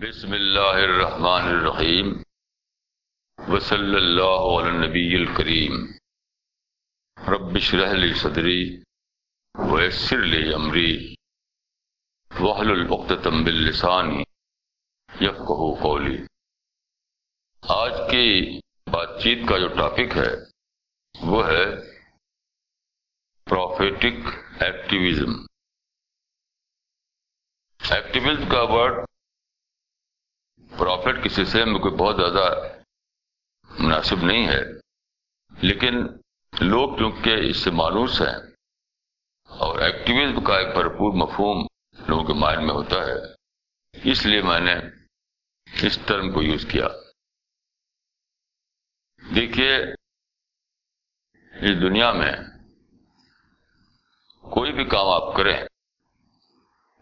بسم اللہ الرحمن الرحیم وصلی اللہ علی النبی الکریم. رب شرح لی صدری ویسر لی امری وحل العقدتم باللسانی یفقہ قولی. آج کی بات چیت کا جو ٹاپک ہے وہ ہے پروفیٹک ایکٹیویزم ایکٹیویزم کا ورڈ پروفٹ کے سلسلے میں کوئی بہت زیادہ مناسب نہیں ہے، لیکن لوگ کیونکہ اس سے مانوس ہیں اور ایکٹیویزم کا ایک بھرپور مفہوم لوگوں کے مائنڈ میں ہوتا ہے، اس لیے میں نے اس ٹرم کو یوز کیا۔ دیکھیے، اس دنیا میں کوئی بھی کام آپ کریں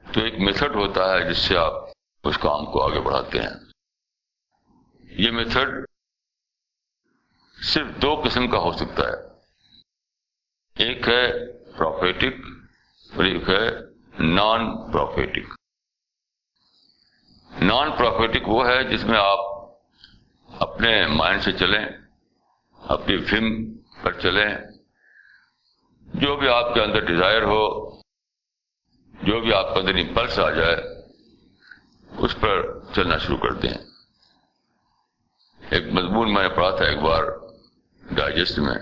تو ایک میتھڈ ہوتا ہے جس سے آپ اس کام کو آگے بڑھاتے ہیں۔ یہ میتھڈ صرف دو قسم کا ہو سکتا ہے۔ ایک ہے پروفیٹک اور ایک ہے نان پروفیٹک نان پروفیٹک وہ ہے جس میں آپ اپنے مائنڈ سے چلیں، اپنی فلم پر چلیں۔ جو بھی آپ کے اندر ڈیزائر ہو، جو بھی آپ کے اندر امپلس آ جائے اس پر چلنا شروع کر دیں۔ ایک مضمون میں نے پڑھا تھا ایک بار ڈائجسٹ میں،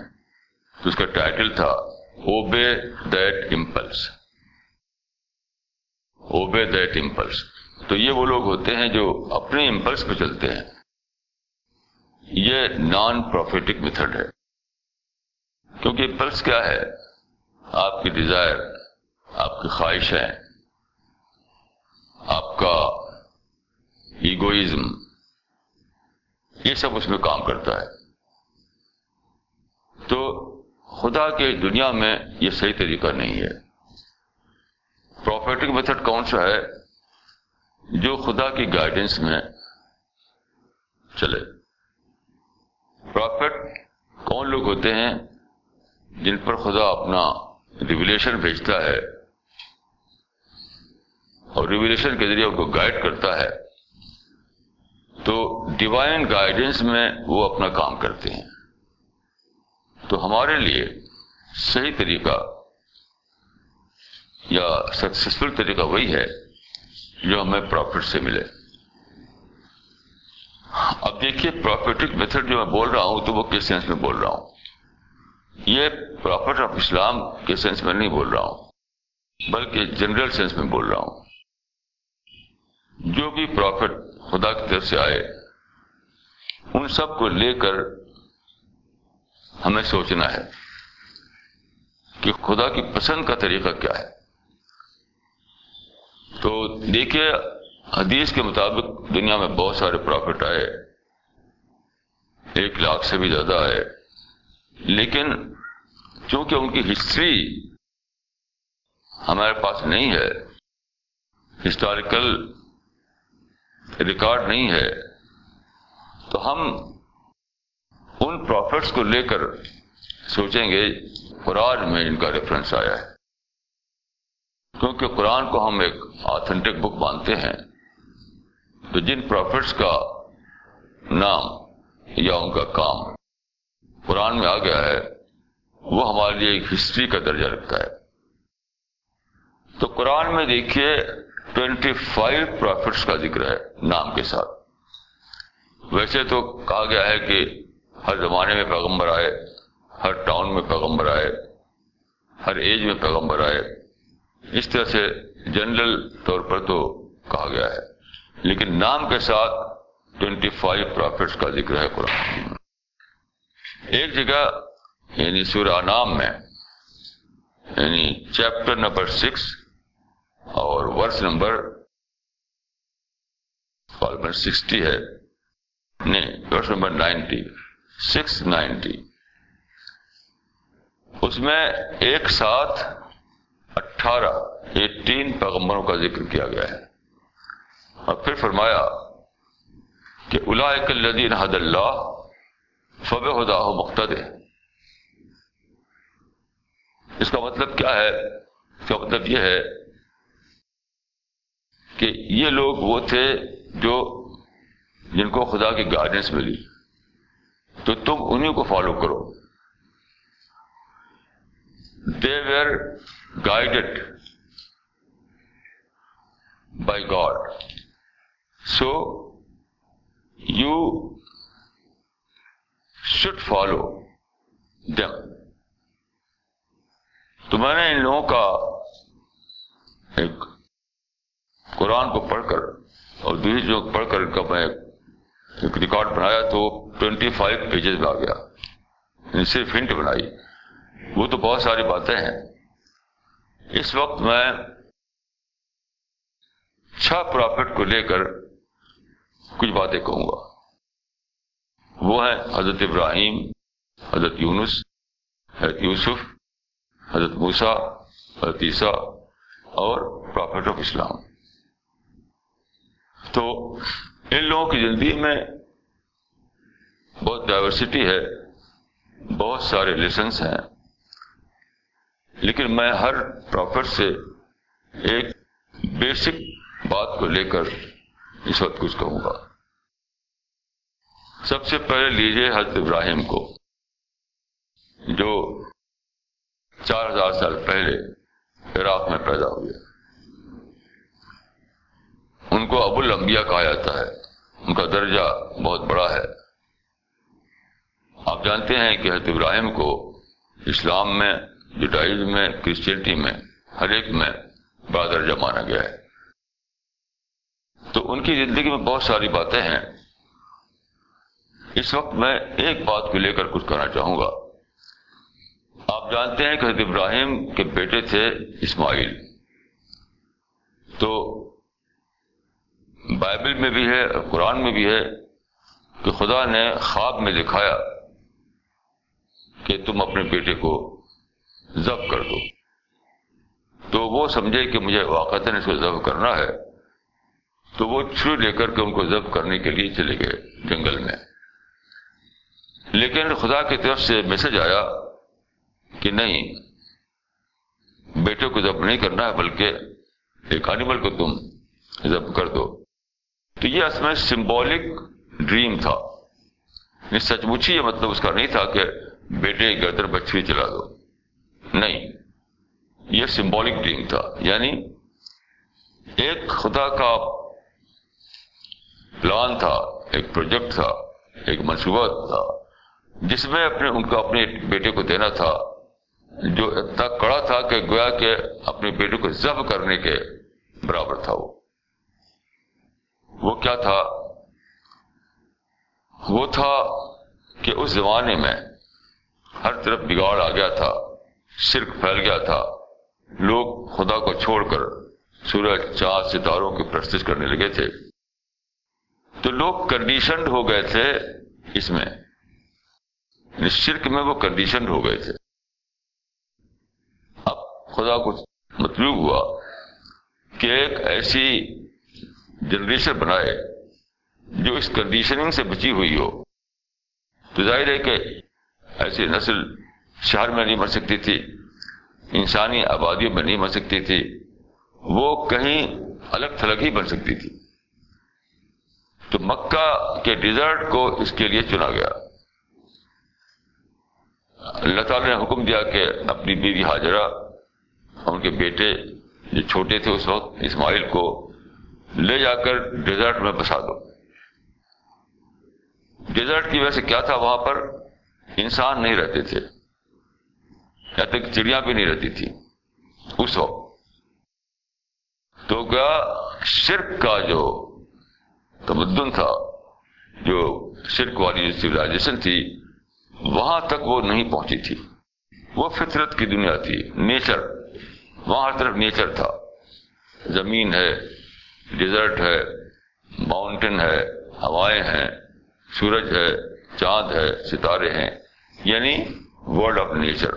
تو اس کا ٹائٹل تھا obey that impulse. Obey that impulse. تو یہ وہ لوگ ہوتے ہیں جو اپنے امپلس پہ چلتے ہیں۔ یہ نان پروفیٹک میتھڈ ہے۔ کیونکہ امپلس کیا ہے؟ آپ کی ڈیزائر، آپ کی خواہشیں آپ کا ایگوئزم یہ سب اس میں کام کرتا ہے۔ تو خدا کے دنیا میں یہ صحیح طریقہ نہیں ہے۔ پروفیٹک میتھڈ کون سا ہے؟ جو خدا کی گائیڈنس میں چلے۔ پروفیٹ کون لوگ ہوتے ہیں جن پر خدا اپنا ریولیشن بھیجتا ہے اور ریولیشن کے ذریعے ان کو گائڈ کرتا ہے؟ تو ڈیوائن گائیڈنس میں وہ اپنا کام کرتے ہیں۔ تو ہمارے لیے صحیح طریقہ یا سکسیسفل طریقہ وہی ہے جو ہمیں پروفٹ سے ملے۔ اب دیکھیے پروفیٹک میتھڈ جو میں بول رہا ہوں تو وہ کس سینس میں بول رہا ہوں؟ یہ پروفٹ آف اسلام کے سینس میں نہیں بول رہا ہوں، بلکہ جنرل سینس میں بول رہا ہوں۔ جو بھی پروفٹ خدا کی طرف سے آئے۔ ان سب کو لے کر ہمیں سوچنا ہے کہ خدا کی پسند کا طریقہ کیا ہے۔ تو دیکھیے، حدیث کے مطابق دنیا میں بہت سارے پروفٹ آئے، ایک لاکھ سے بھی زیادہ آئے۔ لیکن چونکہ ان کی ہسٹری ہمارے پاس نہیں ہے، ہسٹوریکل ریکارڈ نہیں ہے، تو ہم ان پروفٹس کو لے کر سوچیں گے، قرآن میں ان کا ریفرنس آیا ہے۔ کیونکہ قرآن کو ہم ایک آتھینٹک بک مانتے ہیں، تو جن پروفٹس کا نام یا ان کا کام قرآن میں آ گیا ہے، وہ ہمارے لیے ایک ہسٹری کا درجہ رکھتا ہے۔ تو قرآن میں دیکھیے ٹوینٹی فائیو پروفٹس کا ذکر ہے نام کے ساتھ۔ ویسے تو کہا گیا ہے کہ ہر زمانے میں پیغمبر آئے، ہر ٹاؤن میں پیغمبر آئے، ہر ایج میں پیغمبر آئے۔ اس طرح سے جنرل طور پر تو کہا گیا ہے۔ لیکن نام کے ساتھ ٹوینٹی فائیو پروفٹس کا ذکر ہے قرآن ایک جگہ یعنی سورہ نام میں یعنی چیپٹر نمبر سکس اور ورس نمبر سکسٹی ہے۔ نہیں، verse number ninety, six ninety. اس میں ایک ساتھ اٹھارہ ایٹین پیغمبروں کا ذکر کیا گیا ہے۔ اور پھر فرمایا کہ الاک الدین حد اللہ فب خدا مختد اس کا مطلب کیا ہے؟ اس کا مطلب یہ ہے کہ یہ لوگ وہ تھے جو جن کو خدا کی گائیڈنس ملی۔ تو تم انہیں کو فالو کرو۔ They were guided by God so you should follow them تو میں نے ان لوگوں کا ایک قرآن کو پڑھ کر اور دوسری جو پڑھ کر ان کا میں ایک ریکارڈ بنایا تو ٹوینٹی فائیو پیجز میں آ گیا۔ یعنی صرف ہنٹ بنائی۔ وہ تو بہت ساری باتیں ہیں۔ اس وقت میں چھ پرافٹ کو لے کر کچھ باتیں کہوں گا۔ وہ ہیں حضرت ابراہیم، حضرت یونس، حضرت یوسف، حضرت موسا حضرت عیسیٰ اور پرافٹ آف اسلام۔ تو ان لوگوں کی زندگی میں بہت ڈائیورسٹی ہے، بہت سارے لیسنس ہیں۔ لیکن میں ہر پروفٹ سے ایک بیسک بات کو لے کر اس وقت کچھ کہوں گا۔ سب سے پہلے لیجیے حضرت ابراہیم کو، جو چار ہزار سال پہلے عراق میں پیدا ہوئے۔ ان کو ابو الانبیاء کہا جاتا ہے۔ ان کا درجہ بہت بڑا ہے۔ آپ جانتے ہیں کہ حضرت ابراہیم کو اسلام میں جوڈائزم میں، کرسچینٹی میں، ہر ایک میں بڑا درجہ مانا گیا ہے۔ تو ان کی زندگی میں بہت ساری باتیں ہیں۔ اس وقت میں ایک بات کو لے کر کچھ کہنا چاہوں گا۔ آپ جانتے ہیں کہ حضرت ابراہیم کے بیٹے تھے اسماعیل۔ تو بائبل میں بھی ہے، قرآن میں بھی ہے کہ خدا نے خواب میں دکھایا کہ تم اپنے بیٹے کو ضبط کر دو۔ تو وہ سمجھے کہ مجھے واقع اس کو ضبط کرنا ہے۔ تو وہ چھری لے کر کے ان کو ضبط کرنے کے لیے چلے گئے جنگل میں۔ لیکن خدا کی طرف سے میسج آیا کہ نہیں، بیٹے کو ضبط نہیں کرنا ہے، بلکہ ایک اینیمل کو تم ضبط کر دو۔ تو یہ اس میں سمبولک ڈریم تھا۔ یعنی سچ مچی یہ مطلب اس کا نہیں تھا کہ بیٹے گردر بچی چلا دو۔ نہیں، یہ سمبولک ڈریم تھا۔ یعنی ایک خدا کا پلان تھا، ایک پروجیکٹ تھا، ایک منصوبہ تھا، جس میں اپنے، ان کو اپنے بیٹے کو دینا تھا، جو اتنا کڑا تھا کہ گویا کہ اپنے بیٹے کو ضب کرنے کے برابر تھا وہ۔ وہ کیا تھا؟ وہ تھا کہ اس زمانے میں ہر طرف بگاڑ آ گیا تھا، شرک پھیل گیا تھا۔ لوگ خدا کو چھوڑ کر سورج، چاند، ستاروں کی پرست کرنے لگے تھے۔ تو لوگ کنڈیشنڈ ہو گئے تھے اس میں۔ یعنی شرک میں وہ کنڈیشنڈ ہو گئے تھے۔ اب خدا کو مطلوب ہوا کہ ایک ایسی جنریشن بنائے، جو اس کنڈیشننگ سے بچی ہوئی ہو۔ تو ظاہر ہے کہ ایسی نسل شہر میں نہیں مر سکتی تھی، انسانی آبادیوں میں نہیں مر سکتی تھی، وہ کہیں الگ تھلگ ہی بن سکتی تھی۔ تو مکہ کے ڈیزرٹ کو اس کے لیے چنا گیا۔ اللہ تعالی نے حکم دیا کہ اپنی بیوی حاجرہ، ان کے بیٹے جو چھوٹے تھے اس وقت اسماعیل کو لے جا کر ڈیزرٹ میں بسا دو۔ ڈیزرٹ کی وجہ سے کیا تھا؟ وہاں پر انسان نہیں رہتے تھے۔ یا تک چڑیا بھی نہیں رہتی تھی اس وقت۔ تو کیا شرک کا جو تمدن تھا، جو شرک والی جو سولاشن تھی، وہاں تک وہ نہیں پہنچی تھی۔ وہ فطرت کی دنیا تھی۔ نیچر وہاں ہر طرف نیچر تھا۔ زمین ہے۔ ڈیزرٹ ہے، ماؤنٹین ہے، ہوائیں ہیں، سورج ہے، چاند ہے، ستارے ہیں یعنی ورلڈ آف نیچر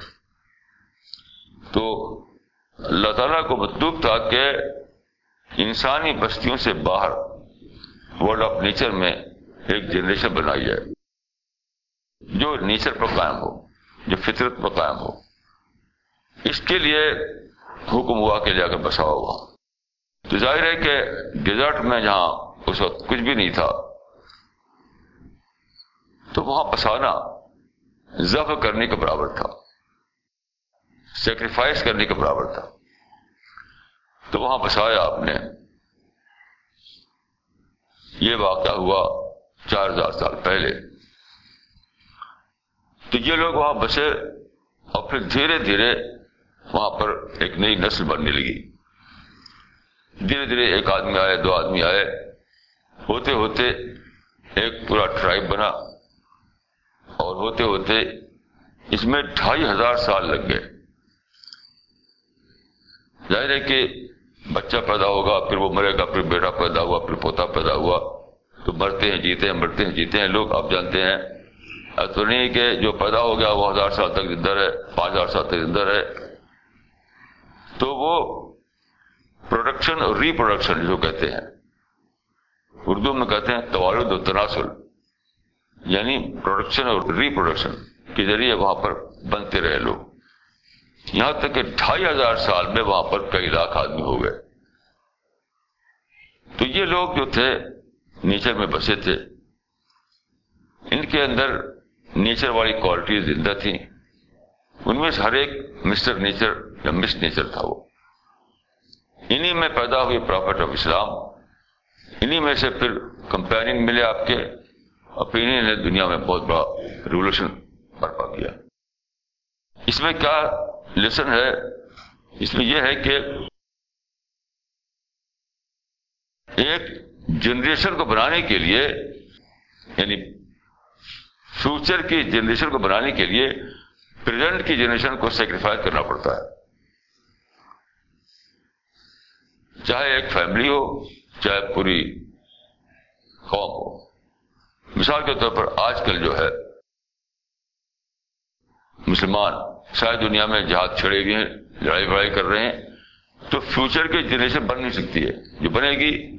تو اللہ تعالیٰ کو مطلوب تھا کہ انسانی بستیوں سے باہر ورلڈ آف نیچر میں ایک جنریشن بنائی جائے، جو نیچر پر قائم ہو، جو فطرت پر قائم ہو۔ اس کے لیے حکم ہوا کہ جا کر بساؤ ہوا۔ تو ظاہر ہے کہ ڈیزرٹ میں جہاں اس وقت کچھ بھی نہیں تھا، تو وہاں بسانا ضبط کرنے کے برابر تھا سیکریفائس کرنے کے برابر تھا۔ تو وہاں بسایا آپ نے۔ یہ واقعہ ہوا چار ہزار سال پہلے۔ تو یہ لوگ وہاں بسے اور پھر دھیرے دھیرے وہاں پر ایک نئی نسل بننے لگی۔ دھیرے دھیرے ایک آدمی آئے، دو آدمی آئے۔ ہوتے ہوتے ایک پورا ٹرائب بنا۔ اور ہوتے ہوتے اس میں ڈھائی ہزار سال لگ گئے۔ ظاہر ہے کہ بچہ پیدا ہوگا، پھر وہ مرے گا، پھر بیٹا پیدا ہوا، پھر پوتا پیدا ہوا۔ تو مرتے ہیں، جیتے ہیں، مرتے ہیں، جیتے ہیں۔ لوگ آپ جانتے ہیں۔ تو نہیں کہ جو پیدا ہو گیا وہ ہزار سال تک زندہ رہے، پانچ ہزار سال تک زندہ رہے۔ تو وہ پروڈکشن اور ریپروڈکشن جو کہتے ہیں۔ اردو میں کہتے ہیں توالد و تناسل۔ یعنی پروڈکشن اور ریپروڈکشن کے ذریعے وہاں پر بنتے رہے لوگ۔ یہاں تک کہ ڈھائی ہزار سال میں وہاں پر کئی لاکھ آدمی ہو گئے۔ تو یہ لوگ جو تھے، نیچر میں بسے تھے۔ ان کے اندر نیچر والی کوالٹی زندہ تھی ان میں سے ہر ایک مسٹر نیچر یا مس نیچر تھا وہ۔ انہی میں پیدا ہوئی پرافٹ آف اسلام انہی میں سے پھر کمپینین ملے آپ کے اور پھر انہیں نے دنیا میں بہت بڑا ریولیوشن برپا کیا. اس میں کیا لیسن ہے؟ اس میں یہ ہے کہ ایک جنریشن کو بنانے کے لیے یعنی فیوچر کی جنریشن کو بنانے کے لیے پریزنٹ کی جنریشن کو سیکریفائز کرنا پڑتا ہے۔ چاہے ایک فیملی ہو، چاہے پوری قوم ہو۔ مثال کے طور پر آج کل جو ہے، مسلمان شاید دنیا میں جہاد چھڑے ہوئے ہیں، لڑائی بڑائی کر رہے ہیں، تو فیوچر کی جنریشن بن نہیں سکتی ہے۔ جو بنے گی،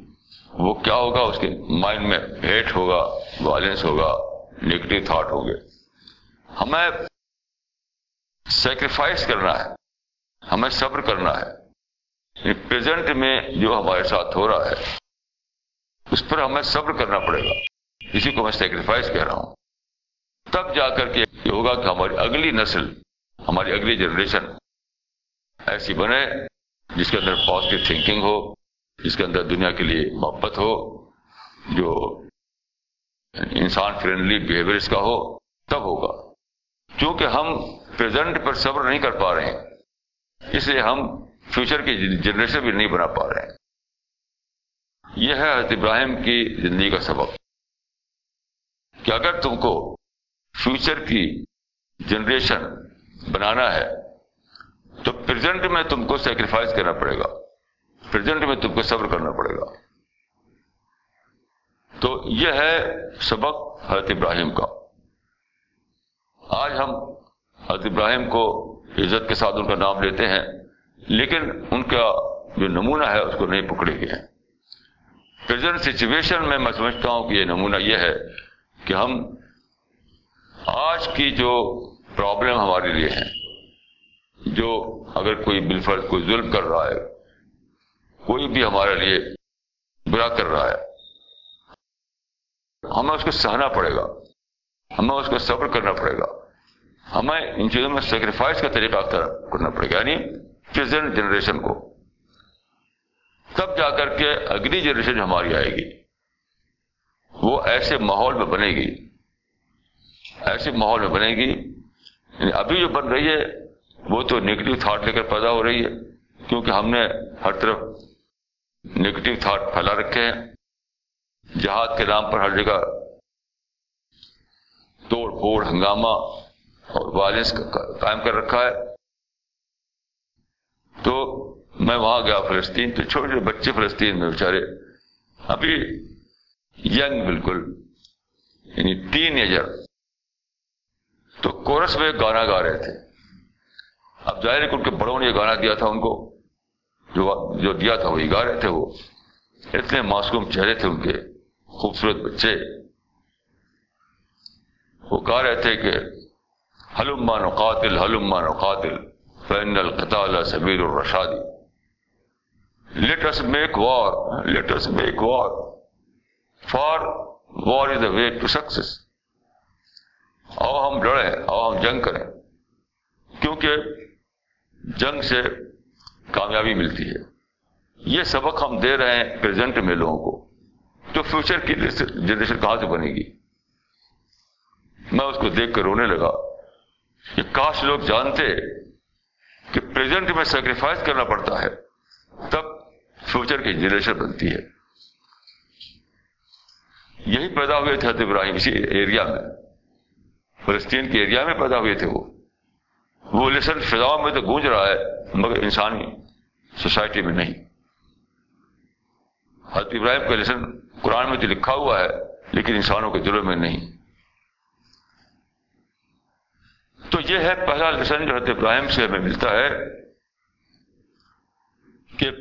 وہ کیا ہوگا؟ اس کے مائنڈ میں ہیٹ ہوگا وائلنس ہوگا نگیٹو تھاٹ ہوں گے۔ ہمیں سیکریفائس کرنا ہے، ہمیں صبر کرنا ہے۔ پریزنٹ میں جو ہمارے ساتھ ہو رہا ہے، اس پر ہمیں صبر کرنا پڑے گا۔ اسی کو میں سیکریفائس کہہ رہا ہوں۔ تب جا کر کے یہ ہوگا کہ ہماری اگلی نسل، ہماری اگلی جنریشن ایسی بنے جس کے اندر پازیٹیو تھنکنگ ہو، جس کے اندر دنیا کے لیے محبت ہو، جو انسان فرینڈلی بہیویئر اس کا ہو، تب ہوگا۔ کیونکہ ہم پریزنٹ پر صبر نہیں کر پا رہے ہیں، اس لیے ہم فیوچر کی جنریشن بھی نہیں بنا پا رہے ہیں۔ یہ ہے حضرت ابراہیم کی زندگی کا سبق کہ اگر تم کو فیوچر کی جنریشن بنانا ہے، تو پریزنٹ میں تم کو سیکریفائز کرنا پڑے گا۔ پریزنٹ میں تم کو صبر کرنا پڑے گا۔ تو یہ ہے سبق حضرت ابراہیم کا۔ آج ہم حضرت ابراہیم کو عزت کے ساتھ ان کا نام لیتے ہیں۔ لیکن ان کا جو نمونہ ہے اس کو نہیں پکڑے گئے پرزنٹ سچویشن میں میں سمجھتا ہوں کہ یہ نمونہ یہ ہے کہ ہم آج کی جو پرابلم ہمارے لیے ہے، جو اگر کوئی بالفرض کوئی ظلم کر رہا ہے، کوئی بھی ہمارے لیے برا کر رہا ہے، ہمیں اس کو سہنا پڑے گا۔ ہمیں اس کو صبر کرنا پڑے گا۔ ہمیں ان چیزوں میں سیکریفائس کا طریقہ کرنا پڑے گا۔ یعنی پرزینٹ جنریشن کو۔ تب جا کر کے اگلی جنریشن ہماری آئے گی۔ وہ ایسے ماحول میں بنے گی۔ ایسے ماحول میں بنے گی۔ یعنی ابھی جو بن رہی ہے، وہ تو نگیٹو تھاٹ لے کر پیدا ہو رہی ہے۔ کیونکہ ہم نے ہر طرف نگیٹو تھاٹ پھیلا رکھے ہیں۔ جہاد کے نام پر ہر جگہ توڑ پھوڑ، ہنگامہ اور وائلنس قائم کر رکھا ہے۔ تو میں وہاں گیا فلسطین، تو چھوٹے چھوٹے بچے فلسطین میں بیچارے۔ ابھی ینگ بالکل یعنی تین ایجر تو کورس میں گانا گا رہے تھے۔ اب ظاہر ہے کہ ان کے بڑوں نے یہ گانا دیا تھا ان کو، جو جو دیا تھا، وہی گا رہے تھے وہ۔ اتنے معصوم چہرے تھے ان کے، خوبصورت بچے۔ وہ کہا رہے تھے کہ حلمان و قاتل حلمان و قاتل فین القطال سبیر الرشادی let's make war let's make war for war is the way to success آؤ ہم لڑیں. آؤ ہم جنگ کریں. کیونکہ جنگ سے کامیابی ملتی ہے. یہ سبق ہم دے رہے ہیں پریزنٹ میں لوگوں کو. تو فیوچر کی جنریشن کہاں سے بنے گی؟ میں اس کو دیکھ کر رونے لگا کہ کاش لوگ جانتے کہ پریزنٹ میں سیکریفائس کرنا پڑتا ہے، تب فیوچر کی جنریشن بنتی ہے۔ یہی پیدا ہوئے تھے ابراہیم، اسی ایریا میں۔ فلسطین کے ایریا میں پیدا ہوئے تھے وہ۔ وہ لسن فضاؤں میں تو گونج رہا ہے، مگر انسانی سوسائٹی میں نہیں۔ حضرت ابراہیم کا لیسن قرآن میں تو لکھا ہوا ہے، لیکن انسانوں کے دلوں میں نہیں۔ تو یہ ہے پہلا لیسن جو حضرت ابراہیم سے ہمیں ملتا ہے کہ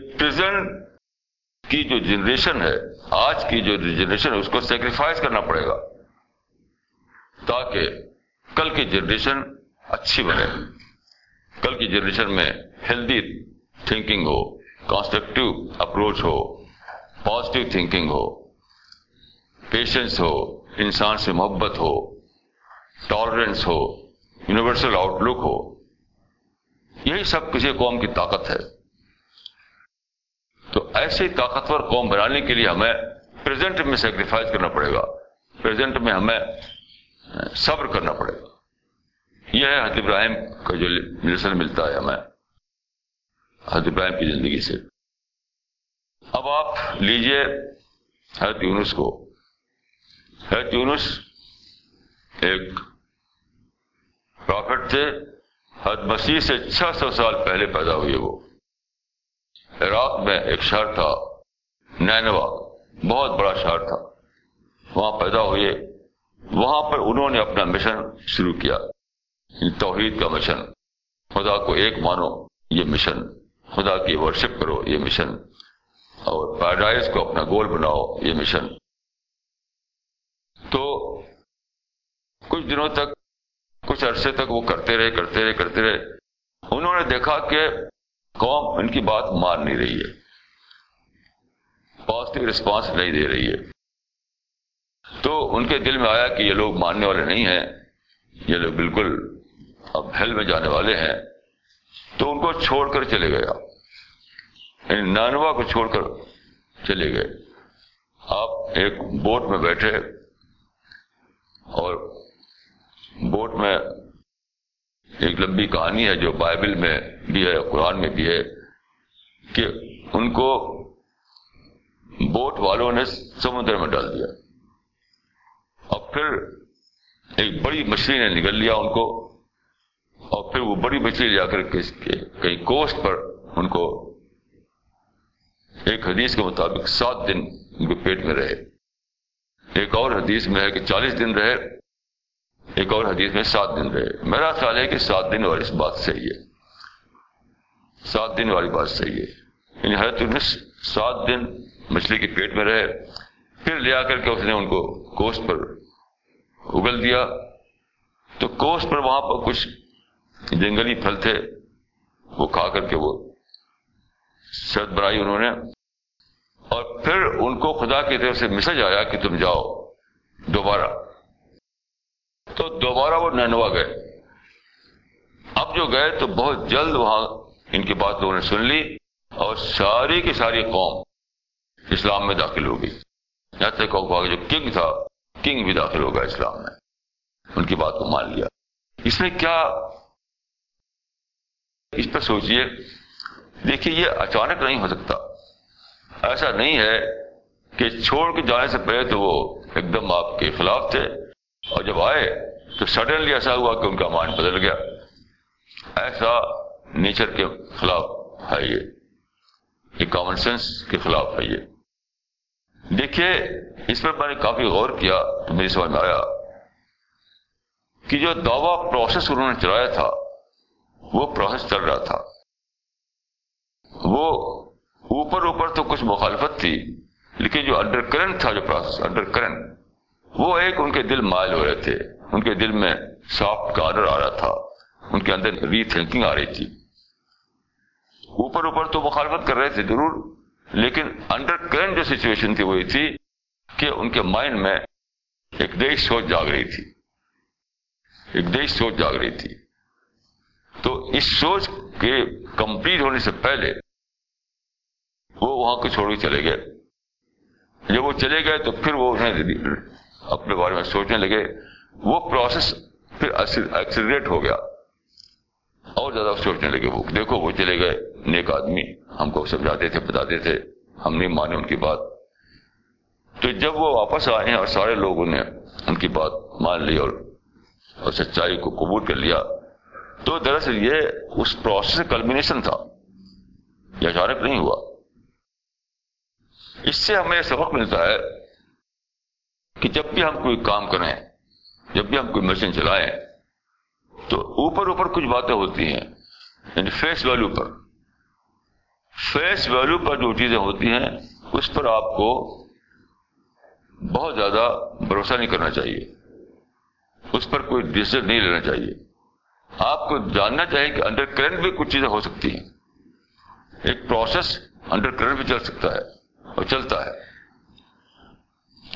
کی جو جنریشن ہے، آج کی جو جنریشن ہے، اس کو سیکریفائز کرنا پڑے گا تاکہ کل کی جنریشن اچھی بنے۔ کل کی جنریشن میں ہیلدی تھنکنگ ہو کانسٹرکٹیو اپروچ ہو پازیٹیو تھنکنگ ہو پیشنس ہو، انسان سے محبت ہو ٹالرنس ہو۔ یونیورسل آؤٹ لک ہو، یہی سب کسی قوم کی طاقت ہے۔ تو ایسی طاقتور قوم بنانے کے لیے ہمیں پریزنٹ میں سیکریفائز کرنا پڑے گا۔ پریزنٹ میں ہمیں صبر کرنا پڑے گا۔ یہ ہے حضرت ابراہیم کا جو لسن ملتا ہے ہمیں، حضرت ابراہیم کی زندگی سے۔ اب آپ لیجیے حضرت یونس کو۔ حضرت یونس ایک پرافٹ تھے۔ حد مسیح سے چھ سو سال پہلے پیدا ہوئے وہ۔ عراق میں ایک شہر تھا، نینوا۔ بہت بڑا شہر تھا۔ وہاں پیدا ہوئے۔ وہاں پر انہوں نے اپنا مشن شروع کیا۔ یعنی توحید کا مشن۔ خدا کو ایک مانو، یہ مشن۔ خدا کی ورشپ کرو، یہ مشن۔ اور پیراڈائز کو اپنا گول بناؤ، یہ مشن۔ تو کچھ دنوں تک کچھ عرصے تک وہ کرتے رہے کرتے رہے کرتے رہے۔ انہوں نے دیکھا کہ قوم ان کی بات مان نہیں رہی ہے۔ پازیٹو رسپانس نہیں دے رہی ہے۔ تو ان کے دل میں آیا کہ یہ لوگ ماننے والے نہیں ہیں، یہ لوگ بالکل اب ہیل میں جانے والے ہیں۔ تو ان کو چھوڑ کر چلے گیا۔ یعنی نانوا کو چھوڑ کر چلے گئے۔ آپ ایک بوٹ میں بیٹھے اور بوٹ میں ایک لمبی کہانی ہے جو بائبل میں بھی ہے، قرآن میں بھی ہے، کہ ان کو بوٹ والوں نے سمندر میں ڈال دیا۔ اور پھر ایک بڑی مچھلی نے نگل لیا ان کو، اور پھر وہ بڑی مچھلی لے کر کہیں کوسٹ پر ان کو ایک حدیث کے مطابق سات دن ان کے پیٹ میں رہے۔ ایک اور حدیث میں ہے کہ چالیس دن رہے۔ ایک اور حدیث میں سات دن رہے۔ میرا خیال ہے کہ سات دن والی بات صحیح ہے۔ سات دن والی بات صحیح ہے۔ یعنی حضرت سات دن مچھلی کے پیٹ میں رہے، پھر لے آ کر کے اس نے ان کو کوسٹ پر اگل دیا۔ تو کوسٹ پر وہاں پر کچھ جنگلی پھل تھے، وہ کھا کر کے وہ شرط برائی انہوں نے۔ اور پھر ان کو خدا کی طرف سے میسج آیا کہ تم جاؤ دوبارہ۔ تو دوبارہ وہ نینوا گئے۔ اب جو گئے تو بہت جلد وہاں ان کی بات لوگوں نے سن لی اور ساری کی ساری قوم اسلام میں داخل ہو گئی۔ یہاں تک جو کنگ تھا، کنگ بھی داخل ہو گیا اسلام میں۔ ان کی بات کو مان لیا۔ اس میں کیا اس پہ سوچئے۔ دیکھیے، یہ اچانک نہیں ہو سکتا۔ ایسا نہیں ہے کہ چھوڑ کے جانے سے پہلے تو وہ ایک دم آپ کے خلاف تھے۔ اور جب آئے تو سڈنلی ایسا ہوا کہ ان کا مائنڈ بدل گیا۔ ایسا نیچر کے خلاف ہے یہ۔ یہ کامن سینس کے خلاف ہے یہ۔ دیکھیے، اس پر میں نے کافی غور کیا تو میری سمجھ میں آیا کہ جو دعوی پروسیس انہوں نے چلایا تھا، وہ پروسیس چل رہا تھا۔ وہ اوپر اوپر تو کچھ مخالفت تھی، لیکن جو انڈر کرنٹ تھا، جو پروسیس انڈر کرنٹ وہ ایک ان کے دل مائل ہو رہے تھے۔ ان کے دل میں سافٹ کارنر آ رہا تھا۔ ان کے اندر ری تھنکنگ آ رہی تھی۔ اوپر اوپر تو مخالفت کر رہے تھے ضرور، لیکن انڈر کرنٹ جو سچویشن تھی وہی تھی کہ ان کے مائنڈ میں ایک نئی سوچ جاگ رہی تھی۔ ایک نئی سوچ جاگ رہی تھی۔ تو اس سوچ کے کمپلیٹ ہونے سے پہلے وہ وہاں کو چھوڑ کے چلے گئے۔ جب وہ چلے گئے تو پھر وہ انہیں اپنے بارے میں سوچنے لگے، وہ پروسیس پھر ایکسیلریٹ ہو گیا۔ اور زیادہ سوچنے لگے، وہ دیکھو، وہ چلے گئے۔ نیک آدمی، ہم کو سمجھاتے تھے، بتاتے تھے۔ ہم نہیں مانے ان کی بات۔ تو جب وہ واپس آئے اور سارے لوگوں نے ان کی بات مان لی اور اور سچائی کو قبول کر لیا، تو دراصل یہ اس پروسیس کلمنیشن تھا۔ یہ اچانک نہیں ہوا۔ اس سے ہمیں سبق ملتا ہے کہ جب بھی ہم کوئی کام کریں، جب بھی ہم کوئی مشین چلائیں، تو اوپر اوپر کچھ باتیں ہوتی ہیں یعنی فیس ویلو پر۔ فیس ویلو پر جو چیزیں ہوتی ہیں، اس پر آپ کو بہت زیادہ بھروسہ نہیں کرنا چاہیے۔ اس پر کوئی ڈیسیزن نہیں لینا چاہیے۔ آپ کو جاننا چاہیے کہ انڈر کرنٹ بھی کچھ چیزیں ہو سکتی ہیں۔ ایک پروسیس انڈر کرنٹ بھی چل سکتا ہے اور چلتا ہے۔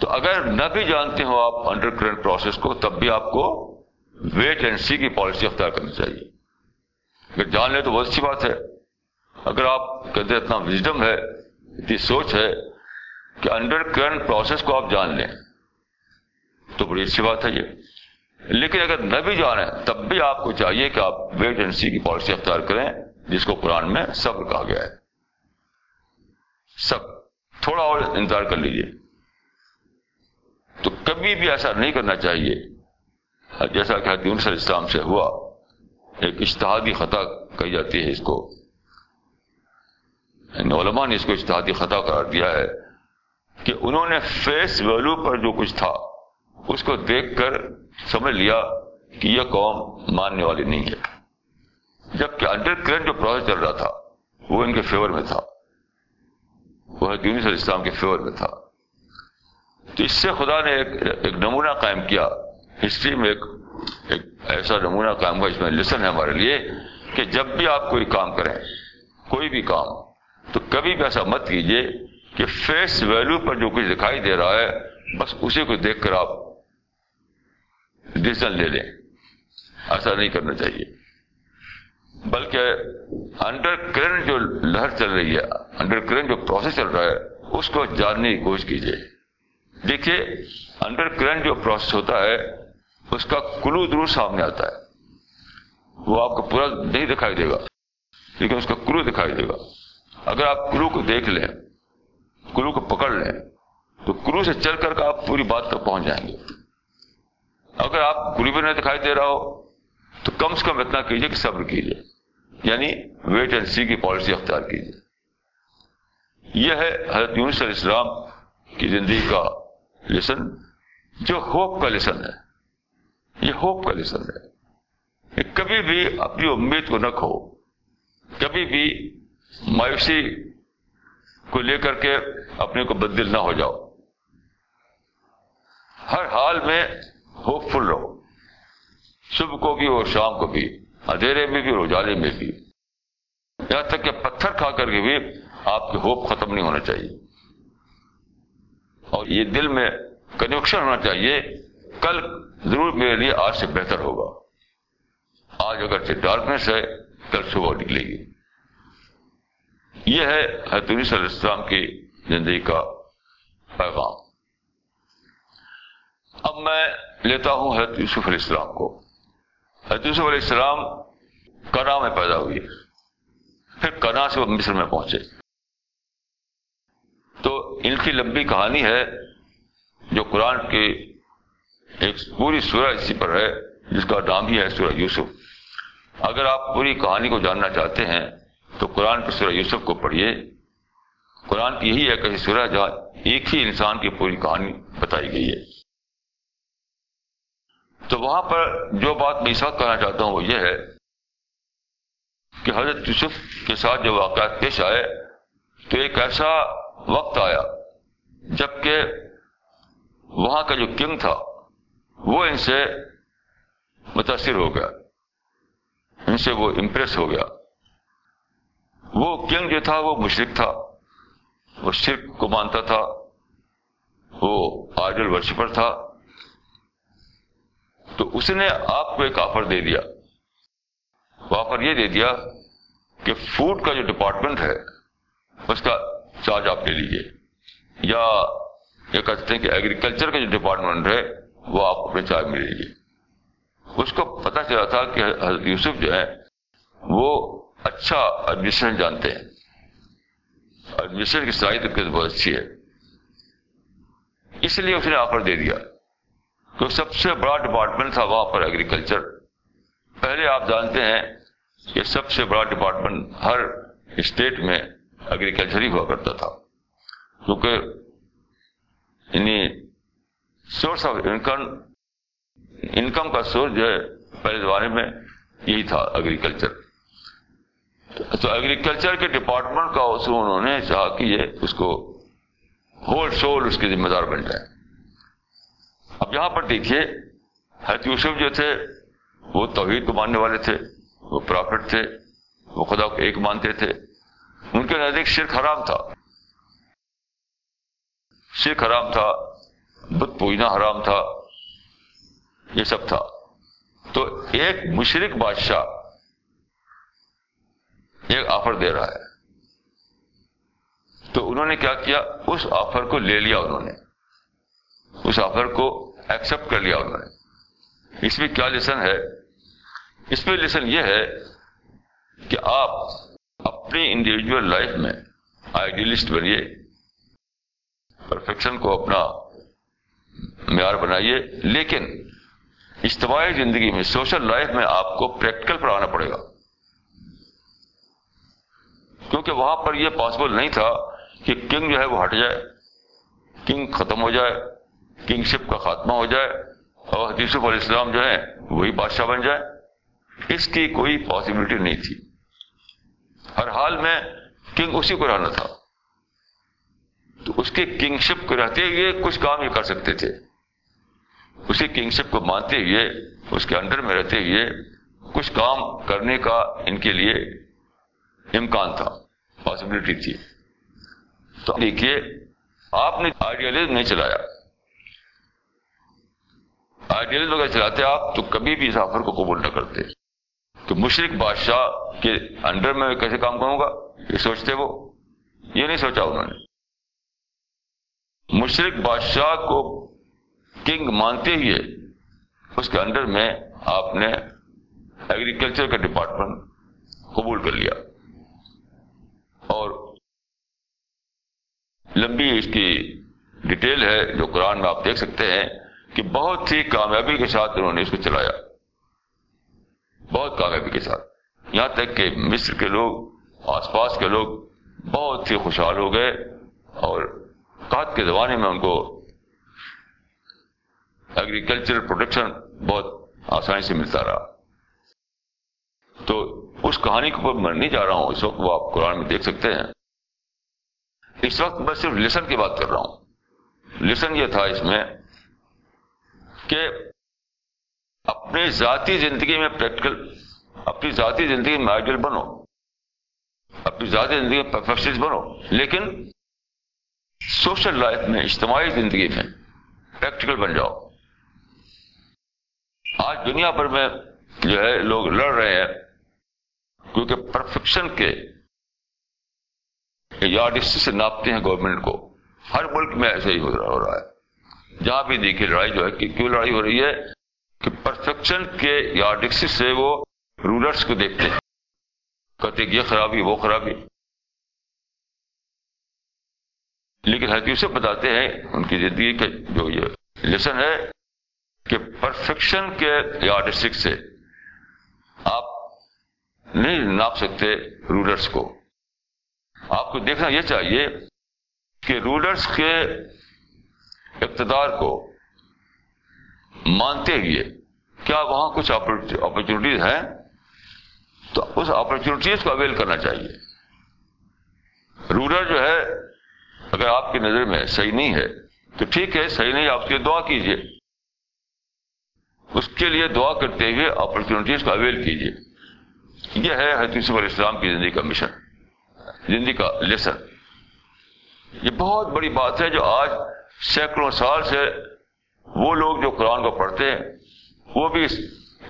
تو اگر نہ بھی جانتے ہو آپ انڈر کرنٹ پروسیس کو، تب بھی آپ کو ویٹ اینڈ سی کی پالیسی اختیار کرنی چاہیے۔ اگر جان لیں تو بہت اچھی بات ہے۔ اگر آپ کہتے اتنا وزڈم ہے، اتنی سوچ ہے کہ انڈر کرنٹ پروسیس کو آپ جان لیں، تو بڑی اچھی بات ہے یہ۔ لیکن اگر نہ بھی جانے تب بھی آپ کو چاہیے کہ آپ ویٹ اینڈ سی کی پالیسی اختیار کریں، جس کو قرآن میں صبر کہا گیا ہے۔ سب تھوڑا اور انتظار کر لیجیے تو کبھی بھی ایسا نہیں کرنا چاہیے۔ جیسا کہ حدیث اسلام سے ہوا، ایک اشتہادی خطا کہی جاتی ہے اس کو۔ یعنی علماء نے اس کو اشتہادی خطا قرار دیا ہے کہ انہوں نے فیس ویلو پر جو کچھ تھا، اس کو دیکھ کر سمجھ لیا کہ یہ قوم ماننے والی نہیں ہے۔ جبکہ انڈر کرنٹ جو پروسیس چل رہا تھا، وہ ان کے فیور میں تھا۔ وہ حدیث اسلام کے فیور میں تھا۔ تو اس سے خدا نے ایک ایک نمونہ قائم کیا۔ ہسٹری میں ایک ایک ایسا نمونہ قائم ہوا اس میں لسن ہے ہمارے لیے کہ جب بھی آپ کوئی کام کریں، کوئی بھی کام، تو کبھی بھی ایسا مت کیجیے کہ فیس ویلو پر جو کچھ دکھائی دے رہا ہے، بس اسی کو دیکھ کر آپ ڈسیزن لے لیں۔ ایسا نہیں کرنا چاہیے۔ بلکہ انڈر کرنٹ جو لہر چل رہی ہے انڈر کرنٹ جو پروسیس چل رہا ہے، اس کو جاننے کی کوشش کیجیے دیکھیے انڈر کرنٹ جو پروسیس ہوتا ہے، اس کا کلو درو سامنے آتا ہے۔ وہ آپ کو پورا نہیں دکھائی دے گا، لیکن اس کا کلو دکھائی دے گا۔ اگر آپ کلو کو دیکھ لیں کلو کو پکڑ لیں، تو کلو سے چل کر کے آپ پوری بات تک پہنچ جائیں گے۔ اگر آپ کلو بھی نہیں دکھائی دے رہا ہو، تو کم سے کم اتنا کیجیے کہ صبر کیجیے یعنی ویٹ اینڈ سی کی پالیسی اختیار کیجیے یہ ہے حضرت یونس علیہ السلام کی زندگی کا لیسن جو ہوپ کا لیسن ہے، یہ ہوپ کا لیسن ہے۔ کبھی بھی اپنی امید کو نہ کھو۔ کبھی بھی مایوسی کو لے کر کے اپنے کو بدل نہ ہو جاؤ۔ ہر حال میں ہوپ فل رہو۔ صبح کو بھی اور شام کو بھی، اندھیرے میں بھی اور اجالے میں بھی۔ یہاں تک کہ پتھر کھا کر کے بھی آپ کے ہوپ ختم نہیں ہونا چاہیے۔ اور یہ دل میں کنیکشن ہونا چاہیے۔ کل ضرور میرے لیے آج سے بہتر ہوگا۔ آج اگر سے ڈارکنیس ہے، کل صبح نکلے گی۔ یہ ہے حضرت صلی اللہ علیہ السلام کی زندگی کا پیغام۔ اب میں لیتا ہوں حضرت یوسف علیہ السلام کو۔ حضرت یوسف علیہ السلام کنا میں پیدا ہوئی۔ پھر کنا سے وہ مصر میں پہنچے۔ ان کی لمبی کہانی ہے جو قرآن کی ایک پوری سورہ اسی پر ہے، جس کا نام ہی ہے سورہ یوسف۔ اگر آپ پوری کہانی کو جاننا چاہتے ہیں، تو قرآن کی سورہ یوسف کو پڑھیے۔ قرآن کی یہی ہے کہ سورہ جہاں ایک ہی انسان کی پوری کہانی بتائی گئی ہے۔ تو وہاں پر جو بات میں اس وقت کہنا چاہتا ہوں وہ یہ ہے کہ حضرت یوسف کے ساتھ جو واقعات پیش آئے، تو ایک ایسا وقت آیا۔ جبکہ وہاں کا جو کنگ تھا، وہ ان سے متاثر ہو گیا۔ ان سے وہ امپریس ہو گیا۔ وہ کنگ جو تھا، وہ مشرق تھا۔ وہ شرک کو مانتا تھا۔ وہ آئیڈل ورشپر تھا۔ تو اس نے آپ کو ایک آفر دے دیا۔ وہ آفر یہ دے دیا کہ فوڈ کا جو ڈپارٹمنٹ ہے، اس کا چارج آپ لے لیجیے یا یہ کہتے ہیں کہ ایگریکلچر کا جو ڈپارٹمنٹ ہے، وہ آپ اپنے چارج میں لے لیجیے اس کو پتا چلا تھا کہ حضرت یوسف جو ہے وہ اچھا ایڈمنسٹریشن جانتے ہیں۔ ایڈمنسٹریشن کی صلاحیت بہت اچھی ہے۔ اس لیے اس نے آفر دے دیا۔ کہ سب سے بڑا ڈپارٹمنٹ تھا وہاں پر ایگریکلچر پہلے آپ جانتے ہیں کہ سب سے بڑا ڈپارٹمنٹ ہر اسٹیٹ میں ایگریکلچر ہی ہوا کرتا تھا۔ کیونکہ یعنی سورس آف انکم انکم کا سورس جو ہے پہلے زمانے میں یہی تھا ایگریکلچر تو ایگریکلچر کے ڈپارٹمنٹ کا اصول انہوں نے چاہا کہ یہ اس کو ہول سول اس کے ذمہ دار بن جائے۔ اب یہاں پر دیکھیے، حضرت یوسف جو تھے، وہ توحید کو ماننے والے تھے، وہ پرافٹ تھے، وہ خدا کو ایک مانتے تھے۔ ان کے نزدیک شرک حرام تھا۔ شرک حرام تھا، بت پوجنا حرام تھا، یہ سب تھا۔ تو ایک مشرق بادشاہ ایک آفر دے رہا ہے۔ تو انہوں نے کیا کیا؟ اس آفر کو لے لیا انہوں نے۔ اس آفر کو ایکسپٹ کر لیا انہوں نے۔ اس میں کیا لیسن ہے؟ اس میں لیسن یہ ہے کہ آپ اپنی انڈیویجل لائف میں آئیڈیلسٹ بنیے پرفیکشن کو اپنا معیار بنائیے، لیکن اجتماعی زندگی میں سوشل لائف میں آپ کو پریکٹیکل پر آنا پڑے گا۔ کیونکہ وہاں پر یہ پاسبل نہیں تھا کہ کنگ جو ہے وہ ہٹ جائے کنگ ختم ہو جائے کنگ شپ کا خاتمہ ہو جائے اور حدیث علیہ السلام جو ہے وہی بادشاہ بن جائے۔ اس کی کوئی پاسبلٹی نہیں تھی۔ ہر حال میں کنگ اسی کو رہنا تھا۔ تو اس کے کنگ شپ کو رہتے ہوئے کچھ کام یہ کر سکتے تھے۔ اسی کنگ شپ کو مانتے ہوئے، اس کے انڈر میں رہتے ہوئے کچھ کام کرنے کا ان کے لیے امکان تھا پاسبلٹی تھی۔ تو دیکھیے، آپ نے آئیڈیالزم نہیں چلایا۔ آئیڈیالزم اگر چلاتے آپ تو کبھی بھی اس کو قبول نہ کرتے۔ کہ مشرق بادشاہ کے انڈر میں کیسے کام کروں گا؟ یہ سوچتے وہ۔ یہ نہیں سوچا انہوں نے۔ مشرق بادشاہ کو کنگ مانتے ہوئے اس کے انڈر میں آپ نے ایگریکلچر کا ڈپارٹمنٹ قبول کر لیا۔ اور لمبی اس کی ڈیٹیل ہے جو قرآن میں آپ دیکھ سکتے ہیں کہ بہت ہی کامیابی کے ساتھ انہوں نے اس کو چلایا۔ بہت کامیابی کے ساتھ۔ یہاں تک کہ مصر کے لوگ، آس پاس کے لوگ بہت ہی خوشحال ہو گئے اور کات کے زمانے میں ان کو ایگریکلچر پروڈکشن بہت آسانی سے ملتا رہا۔ تو اس کہانی کو میں نہیں جا رہا ہوں، اس وقت وہ آپ قرآن میں دیکھ سکتے ہیں۔ اس وقت میں صرف لسن کی بات کر رہا ہوں۔ لسن یہ تھا اس میں کہ اپنی ذاتی زندگی میں پریکٹیکل اپنی ذاتی زندگی میں آئیڈیل بنو۔ اپنی ذاتی زندگی میں پرفیکشنسٹ بنو۔ لیکن سوشل لائف میں، اجتماعی زندگی میں پریکٹیکل بن جاؤ۔ آج دنیا بھر میں جو ہے، لوگ لڑ رہے ہیں۔ کیونکہ پرفیکشن کے یارڈ سے ناپتے ہیں گورنمنٹ کو۔ ہر ملک میں ایسے ہی ہو رہا ہے۔ جہاں بھی دیکھیے، لڑائی جو ہے، کہ کیوں لڑائی ہو رہی ہے؟ کہ پرفیکشن کے یارڈ سے وہ رولرس کو دیکھتے ہیں۔ کہتے یہ خرابی وہ خرابی لیکن حقیقت سے بتاتے ہیں ان کی زندگی کا جو یہ لیسن ہے کہ پرفیکشن کے یارڈ سے آپ نہیں ناپ سکتے رولرس کو۔ آپ کو دیکھنا یہ چاہیے کہ رولرس کے اقتدار کو مانتے ہوئے کیا وہاں کچھ اپرچونیٹیز ہیں؟ تو اس اپرچونیٹیز کو اویل کرنا چاہیے۔ رولر جو ہے، اگر آپ کی نظر میں صحیح نہیں ہے، تو ٹھیک ہے، صحیح نہیں، آپ کے دعا کیجیے اس کے لیے دعا کرتے ہوئے اپرچونیٹیز کو اویل کیجیے یہ ہے حدیث علیہ السلام کی زندگی کا مشن زندگی کا لیسن یہ بہت بڑی بات ہے جو آج سینکڑوں سال سے وہ لوگ جو قرآن کو پڑھتے ہیں، وہ بھی